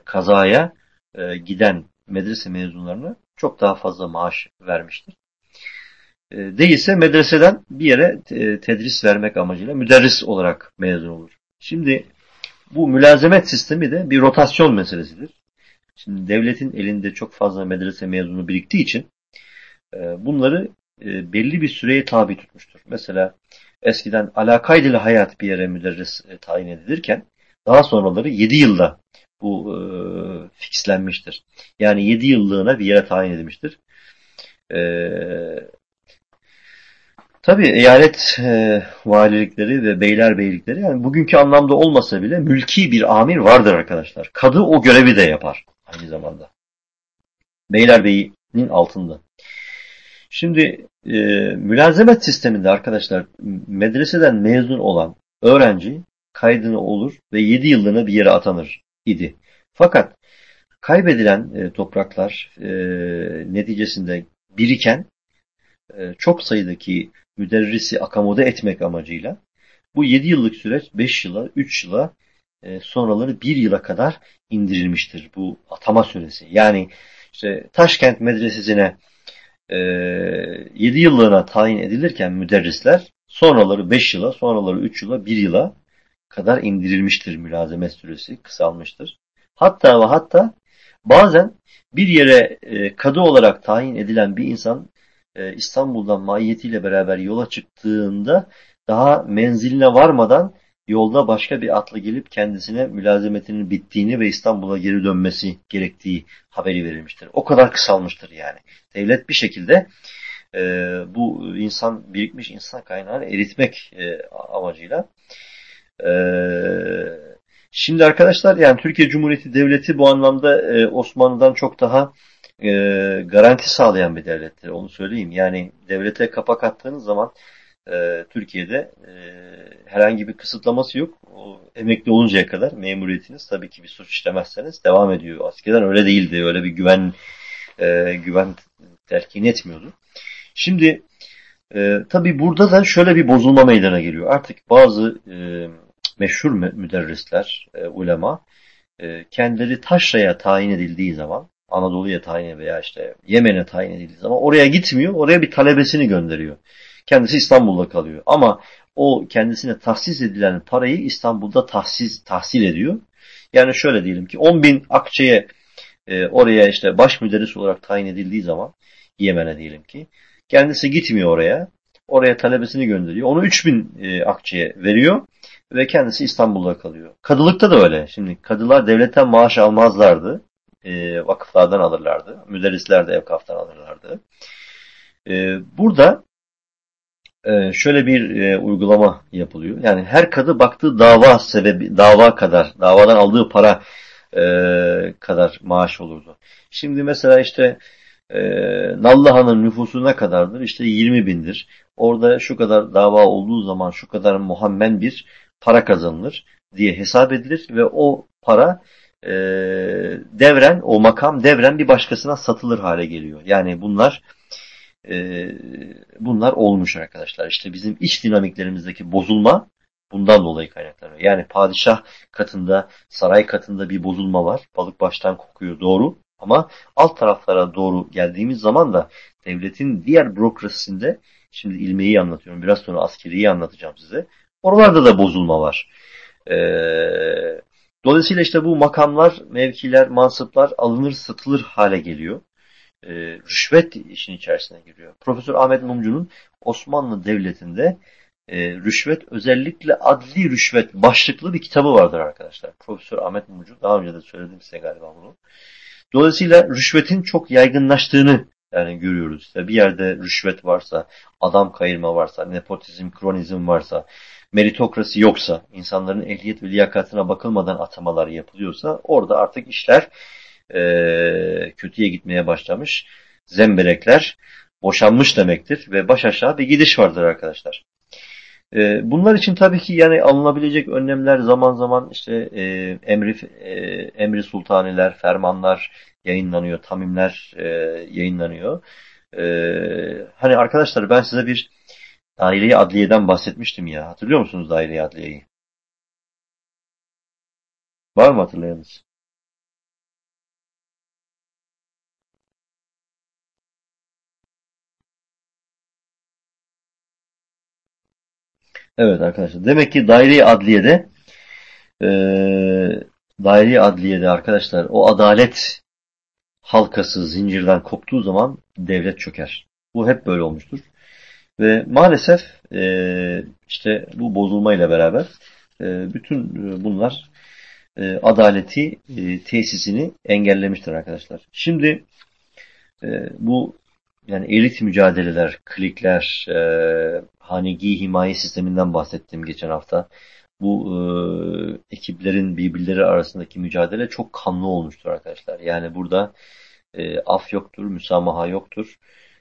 S2: kazaya e, giden medrese mezunlarına çok daha fazla maaş vermiştir. E, değilse medreseden bir yere tedris vermek amacıyla müderris olarak mezun olur. Şimdi bu mülazemet sistemi de bir rotasyon meselesidir. Şimdi devletin elinde çok fazla medrese mezunu biriktiği için e, bunları e, belli bir süreye tabi tutmuştur. Mesela eskiden alakaydıyla hayat bir yere müderris tayin edilirken daha sonraları 7 yılda bu e, fixlenmiştir. Yani 7 yıllığına bir yere tayin edilmiştir. E, Tabii eyalet e, valilikleri ve beyler beylikleri yani bugünkü anlamda olmasa bile mülki bir amir vardır arkadaşlar. Kadı o görevi de yapar aynı zamanda. Beyler beyinin altında. Şimdi e, mülazemet sisteminde arkadaşlar medreseden mezun olan öğrenci kaydını olur ve 7 yıllığına bir yere atanır idi. Fakat kaybedilen e, topraklar e, neticesinde biriken e, çok sayıdaki müderrisi akamode etmek amacıyla bu 7 yıllık süreç 5 yıla, 3 yıla e, sonraları 1 yıla kadar indirilmiştir bu atama süresi. Yani işte Taşkent Medresesi'ne e, 7 yıllığına tayin edilirken müderrisler sonraları 5 yıla, sonraları 3 yıla, 1 yıla kadar indirilmiştir mülazemet süresi, kısalmıştır. Hatta ve hatta bazen bir yere e, kadı olarak tayin edilen bir insan e, İstanbul'dan mahiyetiyle beraber yola çıktığında daha menziline varmadan yolda başka bir atla gelip kendisine mülazemetinin bittiğini ve İstanbul'a geri dönmesi gerektiği haberi verilmiştir. O kadar kısalmıştır yani. Devlet bir şekilde e, bu insan birikmiş insan kaynağını eritmek e, amacıyla e, şimdi arkadaşlar yani Türkiye Cumhuriyeti Devleti bu anlamda e, Osmanlı'dan çok daha e, garanti sağlayan bir devlettir. Onu söyleyeyim. Yani devlete kapak attığınız zaman e, Türkiye'de e, herhangi bir kısıtlaması yok. O, emekli oluncaya kadar memuriyetiniz tabii ki bir suç işlemezseniz devam ediyor. Askeden öyle değildi. Öyle bir güven e, güven telkin etmiyordu. Şimdi e, tabii burada da şöyle bir bozulma meydana geliyor. Artık bazı e, meşhur müderrisler, e, ulema e, kendileri taşraya tayin edildiği zaman Anadolu'ya tayin veya işte Yemen'e tayin edildiği zaman oraya gitmiyor. Oraya bir talebesini gönderiyor. Kendisi İstanbul'da kalıyor. Ama o kendisine tahsis edilen parayı İstanbul'da tahsis, tahsil ediyor. Yani şöyle diyelim ki 10 bin akçeye e, oraya işte baş müderris olarak tayin edildiği zaman Yemen'e diyelim ki kendisi gitmiyor oraya. Oraya talebesini gönderiyor. Onu 3 bin e, akçeye veriyor ve kendisi İstanbul'da kalıyor. Kadılıkta da öyle. Şimdi kadılar devletten maaş almazlardı e, vakıflardan alırlardı. Müderrisler de evkaftan alırlardı. E, burada e, şöyle bir e, uygulama yapılıyor. Yani her kadı baktığı dava sebebi, dava kadar, davadan aldığı para e, kadar maaş olurdu. Şimdi mesela işte E, Nallaha'nın nüfusu ne kadardır? İşte 20 bindir. Orada şu kadar dava olduğu zaman şu kadar muhammen bir para kazanılır diye hesap edilir ve o para e, devren, o makam devren bir başkasına satılır hale geliyor. Yani bunlar e, bunlar olmuş arkadaşlar. İşte bizim iç dinamiklerimizdeki bozulma bundan dolayı kaynaklanıyor. Yani padişah katında, saray katında bir bozulma var. Balık baştan kokuyor doğru. Ama alt taraflara doğru geldiğimiz zaman da devletin diğer bürokrasisinde, şimdi ilmeği anlatıyorum, biraz sonra askeriyi anlatacağım size. Oralarda da bozulma var. Ee, dolayısıyla işte bu makamlar, mevkiler, mansıplar alınır satılır hale geliyor. Ee, rüşvet işin içerisine giriyor. Profesör Ahmet Mumcu'nun Osmanlı Devleti'nde e, rüşvet özellikle adli rüşvet başlıklı bir kitabı vardır arkadaşlar. Profesör Ahmet Mumcu daha önce de söyledim size galiba bunu. Dolayısıyla rüşvetin çok yaygınlaştığını yani görüyoruz. İşte bir yerde rüşvet varsa, adam kayırma varsa, nepotizm, kronizm varsa, meritokrasi yoksa, insanların ehliyet ve liyakatına bakılmadan atamalar yapılıyorsa orada artık işler e, kötüye gitmeye başlamış. Zemberekler boşanmış demektir ve baş aşağı bir gidiş vardır arkadaşlar. E, bunlar için tabii ki yani alınabilecek önlemler zaman zaman işte e, emri e, emri sultaniler, fermanlar yayınlanıyor, tamimler e, yayınlanıyor. E, hani arkadaşlar ben size bir daire adliyeden bahsetmiştim ya. Hatırlıyor musunuz daire adliyeyi? Var mı hatırlayanız? Evet arkadaşlar. Demek ki daire adliyede e, daire adliyede arkadaşlar o adalet halkası zincirden koptuğu zaman devlet çöker. Bu hep böyle olmuştur. Ve maalesef e, işte bu bozulmayla beraber e, bütün bunlar e, adaleti e, tesisini engellemiştir arkadaşlar. Şimdi e, bu yani elit mücadeleler, klikler, e, hanegi himaye sisteminden bahsettim geçen hafta. Bu e, ekiplerin birbirleri arasındaki mücadele çok kanlı olmuştur arkadaşlar. Yani burada e, af yoktur, müsamaha yoktur.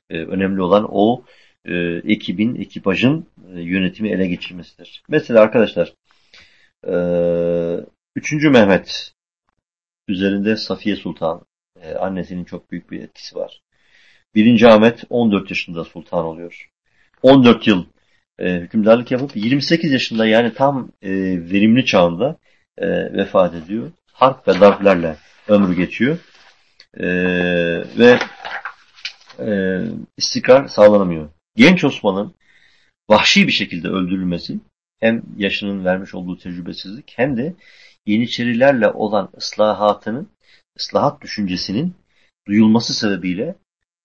S2: E, önemli olan o e, ekibin, ekipajın e, yönetimi ele geçirmesidir. Mesela arkadaşlar e, 3. Mehmet üzerinde Safiye Sultan e, annesinin çok büyük bir etkisi var. 1. Ahmet 14 yaşında sultan oluyor. 14 yıl e, hükümdarlık yapıp 28 yaşında yani tam e, verimli çağında e, vefat ediyor. Harp ve darplerle ömrü geçiyor. E, ve e, istikrar sağlanamıyor. Genç Osman'ın vahşi bir şekilde öldürülmesi hem yaşının vermiş olduğu tecrübesizlik hem de Yeniçerilerle olan ıslahatının, ıslahat düşüncesinin duyulması sebebiyle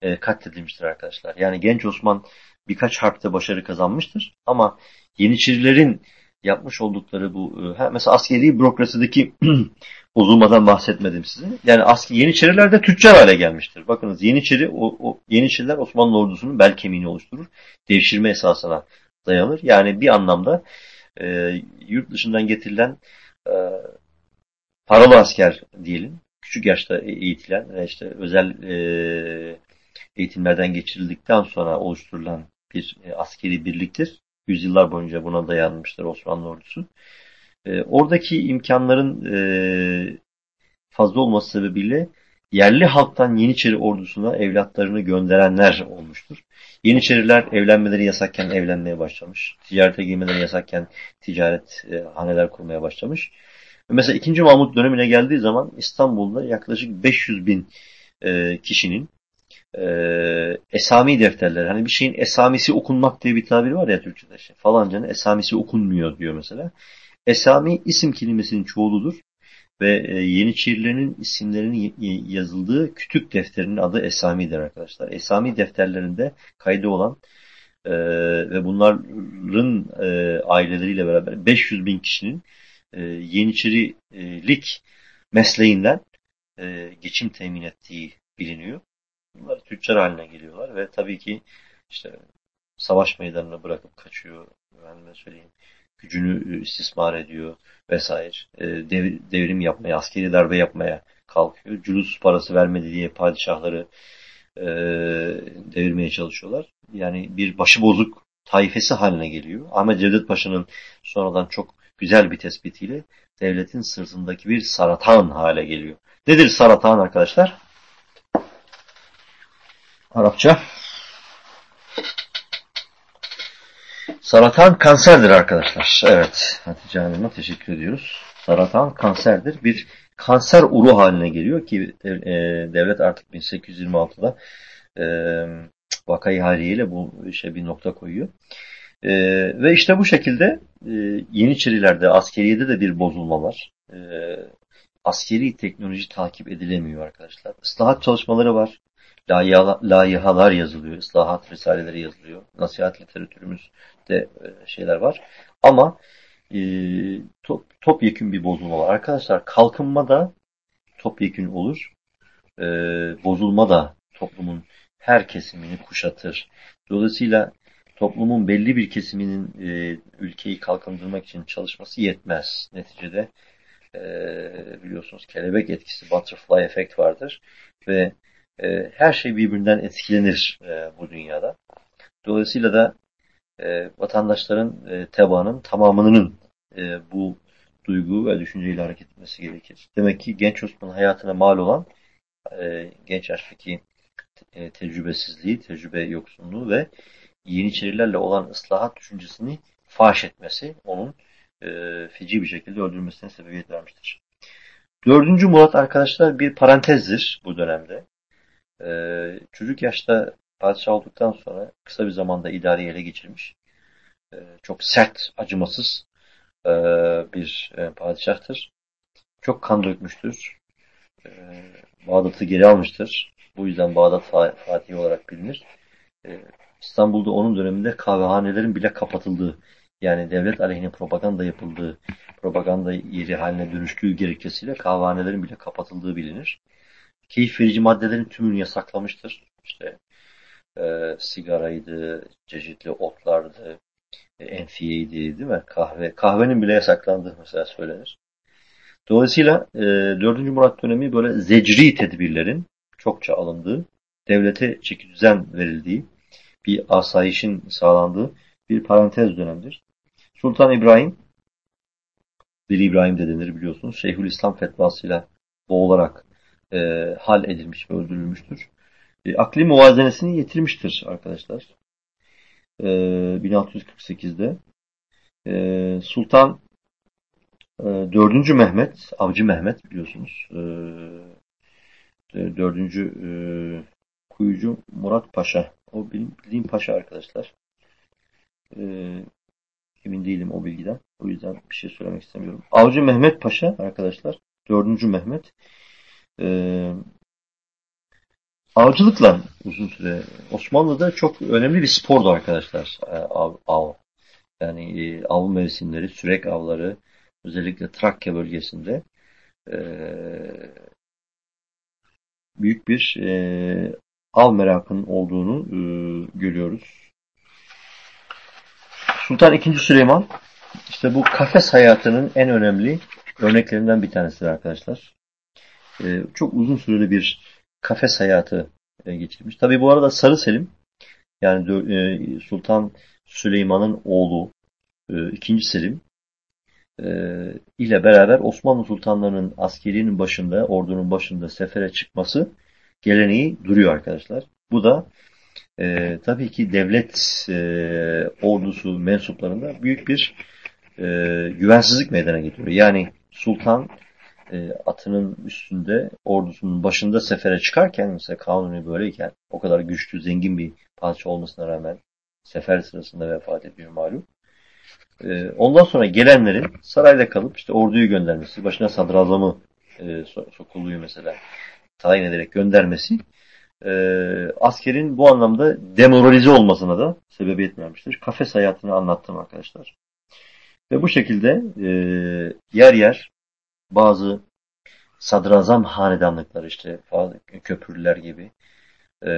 S2: e, katledilmiştir arkadaşlar. Yani genç Osman birkaç harpte başarı kazanmıştır ama Yeniçerilerin yapmış oldukları bu e, mesela askeri bürokrasideki (clears throat) bozulmadan bahsetmedim size. Yani asker Yeniçeriler de tüccar hale gelmiştir. Bakınız Yeniçeri o, o Yeniçeriler Osmanlı ordusunun bel kemiğini oluşturur. Devşirme esasına dayanır. Yani bir anlamda e, yurt dışından getirilen e, paralı asker diyelim. Küçük yaşta eğitilen ve işte özel e, eğitimlerden geçirildikten sonra oluşturulan bir e, askeri birliktir. Yüzyıllar boyunca buna dayanmıştır Osmanlı ordusu. E, oradaki imkanların e, fazla olması sebebiyle yerli halktan Yeniçeri ordusuna evlatlarını gönderenler olmuştur. Yeniçeriler evlenmeleri yasakken evlenmeye başlamış. Ticarete girmeleri yasakken ticaret e, haneler kurmaya başlamış. Mesela 2. Mahmut dönemine geldiği zaman İstanbul'da yaklaşık 500 bin e, kişinin e, esami defterleri. Hani bir şeyin esamisi okunmak diye bir tabir var ya Türkçe'de. Şey. Falancanın esamisi okunmuyor diyor mesela. Esami isim kelimesinin çoğuludur ve e, Yeniçerilerin isimlerinin yazıldığı kütük defterinin adı Esami'dir arkadaşlar. Esami defterlerinde kaydı olan e, ve bunların e, aileleriyle beraber 500 bin kişinin e, Yeniçerilik mesleğinden e, geçim temin ettiği biliniyor. Bunlar tüccar haline geliyorlar ve tabii ki işte savaş meydanına bırakıp kaçıyor. Ben söyleyeyim gücünü e, istismar ediyor vesaire. E, dev, devrim yapmaya, askeri darbe yapmaya kalkıyor. Culus parası vermedi diye padişahları e, devirmeye çalışıyorlar. Yani bir başıbozuk taifesi haline geliyor. Ahmet Cevdet Paşa'nın sonradan çok güzel bir tespitiyle devletin sırtındaki bir saratan hale geliyor. Nedir saratan arkadaşlar? Arapça. Saratan kanserdir arkadaşlar. Evet. Hatice Hanım'a teşekkür ediyoruz. Saratan kanserdir. Bir kanser uru haline geliyor ki e, devlet artık 1826'da e, vakayı haliyle bu işe bir nokta koyuyor. E, ve işte bu şekilde e, Yeniçerilerde, askeriyede de bir bozulma var. E, askeri teknoloji takip edilemiyor arkadaşlar. Islahat çalışmaları var. Layihalar yazılıyor, ıslahat risaleleri yazılıyor. Nasihat literatürümüzde e, şeyler var. Ama e, top, topyekün bir bozulma var. Arkadaşlar kalkınma da topyekün olur. E, bozulma da toplumun her kesimini kuşatır. Dolayısıyla toplumun belli bir kesiminin e, ülkeyi kalkındırmak için çalışması yetmez. Neticede e, biliyorsunuz kelebek etkisi, butterfly efekt vardır ve e, her şey birbirinden etkilenir e, bu dünyada. Dolayısıyla da e, vatandaşların e, tebaanın tamamının e, bu duygu ve düşünceyle hareket etmesi gerekir. Demek ki genç Osman'ın hayatına mal olan genç yaştaki tecrübesizliği, tecrübe yoksunluğu ve Yeniçerilerle olan ıslahat düşüncesini faş etmesi onun e, feci bir şekilde öldürülmesine sebebiyet vermiştir. Dördüncü Murat arkadaşlar bir parantezdir bu dönemde. E, çocuk yaşta padişah olduktan sonra kısa bir zamanda idareyi ele geçirmiş. E, çok sert, acımasız e, bir e, padişahtır. Çok kan dökmüştür. E, Bağdat'ı geri almıştır. Bu yüzden Bağdat Fatih olarak bilinir. E, İstanbul'da onun döneminde kahvehanelerin bile kapatıldığı, yani devlet aleyhine propaganda yapıldığı, propaganda yeri haline dönüştüğü gerekçesiyle kahvehanelerin bile kapatıldığı bilinir. Keyif verici maddelerin tümünü yasaklamıştır. İşte e, sigaraydı, çeşitli otlardı, e, enfiyeydi değil mi? Kahve. Kahvenin bile yasaklandığı mesela söylenir. Dolayısıyla e, 4. Murat dönemi böyle zecri tedbirlerin çokça alındığı, devlete çeki düzen verildiği, bir asayişin sağlandığı bir parantez dönemdir. Sultan İbrahim, bir İbrahim de denir biliyorsunuz, Şeyhülislam fetvasıyla boğularak e, hal edilmiş ve öldürülmüştür. E, akli muvazenesini yitirmiştir arkadaşlar. E, 1648'de. E, Sultan e, 4. Mehmet, Avcı Mehmet biliyorsunuz. E, 4. E, Kuyucu Murat Paşa. O bildiğim paşa arkadaşlar. E, emin değilim o bilgiden. O yüzden bir şey söylemek istemiyorum. Avcı Mehmet Paşa arkadaşlar. 4. Mehmet. E, avcılıkla uzun süre Osmanlı'da çok önemli bir spordu arkadaşlar. E, av, av. Yani e, av mevsimleri, sürek avları özellikle Trakya bölgesinde e, büyük bir e, av merakının olduğunu e, görüyoruz. Sultan II. Süleyman işte bu kafes hayatının en önemli örneklerinden bir tanesidir arkadaşlar. E, çok uzun süreli bir kafes hayatı e, geçirmiş. Tabi bu arada Sarı Selim yani e, Sultan Süleyman'ın oğlu e, 2. Selim e, ile beraber Osmanlı sultanlarının askerinin başında, ordunun başında sefere çıkması geleneği duruyor arkadaşlar. Bu da e, tabii ki devlet e, ordusu mensuplarında büyük bir e, güvensizlik meydana getiriyor. Yani sultan e, atının üstünde ordusunun başında sefere çıkarken mesela Kanuni böyleyken o kadar güçlü, zengin bir padişah olmasına rağmen sefer sırasında vefat ediyor malum. E, ondan sonra gelenlerin sarayda kalıp işte orduyu göndermesi, başına sadrazamı e, sokuluyor mesela tayin ederek göndermesi e, askerin bu anlamda demoralize olmasına da sebebiyet vermiştir. Kafes hayatını anlattım arkadaşlar. Ve bu şekilde e, yer yer bazı sadrazam hanedanlıkları işte köprüler gibi e,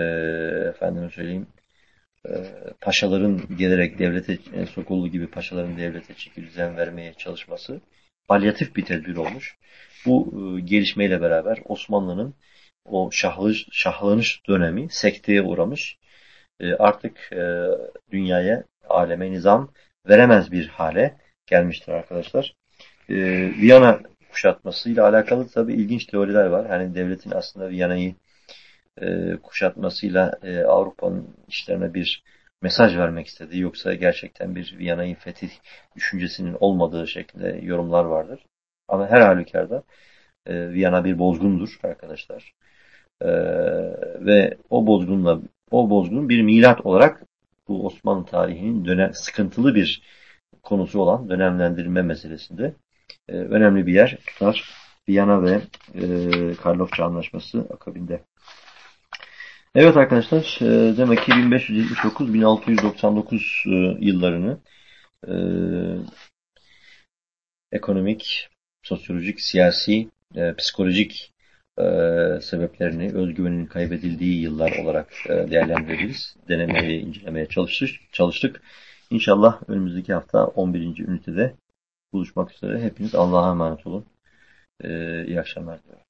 S2: efendim söyleyeyim e, paşaların gelerek devlete e, sokullu gibi paşaların devlete çeki düzen vermeye çalışması palyatif bir tedbir olmuş. Bu e, gelişmeyle beraber Osmanlı'nın o şahlanış, şahlanış dönemi sekteye uğramış. E, artık e, dünyaya, aleme nizam veremez bir hale gelmiştir arkadaşlar. E, Viyana kuşatmasıyla alakalı tabii ilginç teoriler var. Hani devletin aslında Viyana'yı e, kuşatmasıyla e, Avrupa'nın işlerine bir mesaj vermek istedi. Yoksa gerçekten bir Viyana'yı fetih düşüncesinin olmadığı şekilde yorumlar vardır. Ama her halükarda e, Viyana bir bozgundur arkadaşlar. E, ve o bozgunla o bozgun bir milat olarak bu Osmanlı tarihinin dönem, sıkıntılı bir konusu olan dönemlendirme meselesinde e, önemli bir yer tutar. Viyana ve e, Karlofça Anlaşması akabinde. Evet arkadaşlar, e, demek ki 1579-1699 e, yıllarını e, ekonomik, sosyolojik, siyasi, e, psikolojik e, sebeplerini, özgüvenin kaybedildiği yıllar olarak e, değerlendirebiliriz. Denemeye, incelemeye çalıştık. İnşallah önümüzdeki hafta 11. ünitede buluşmak üzere. Hepiniz Allah'a emanet olun. E, iyi akşamlar diliyorum.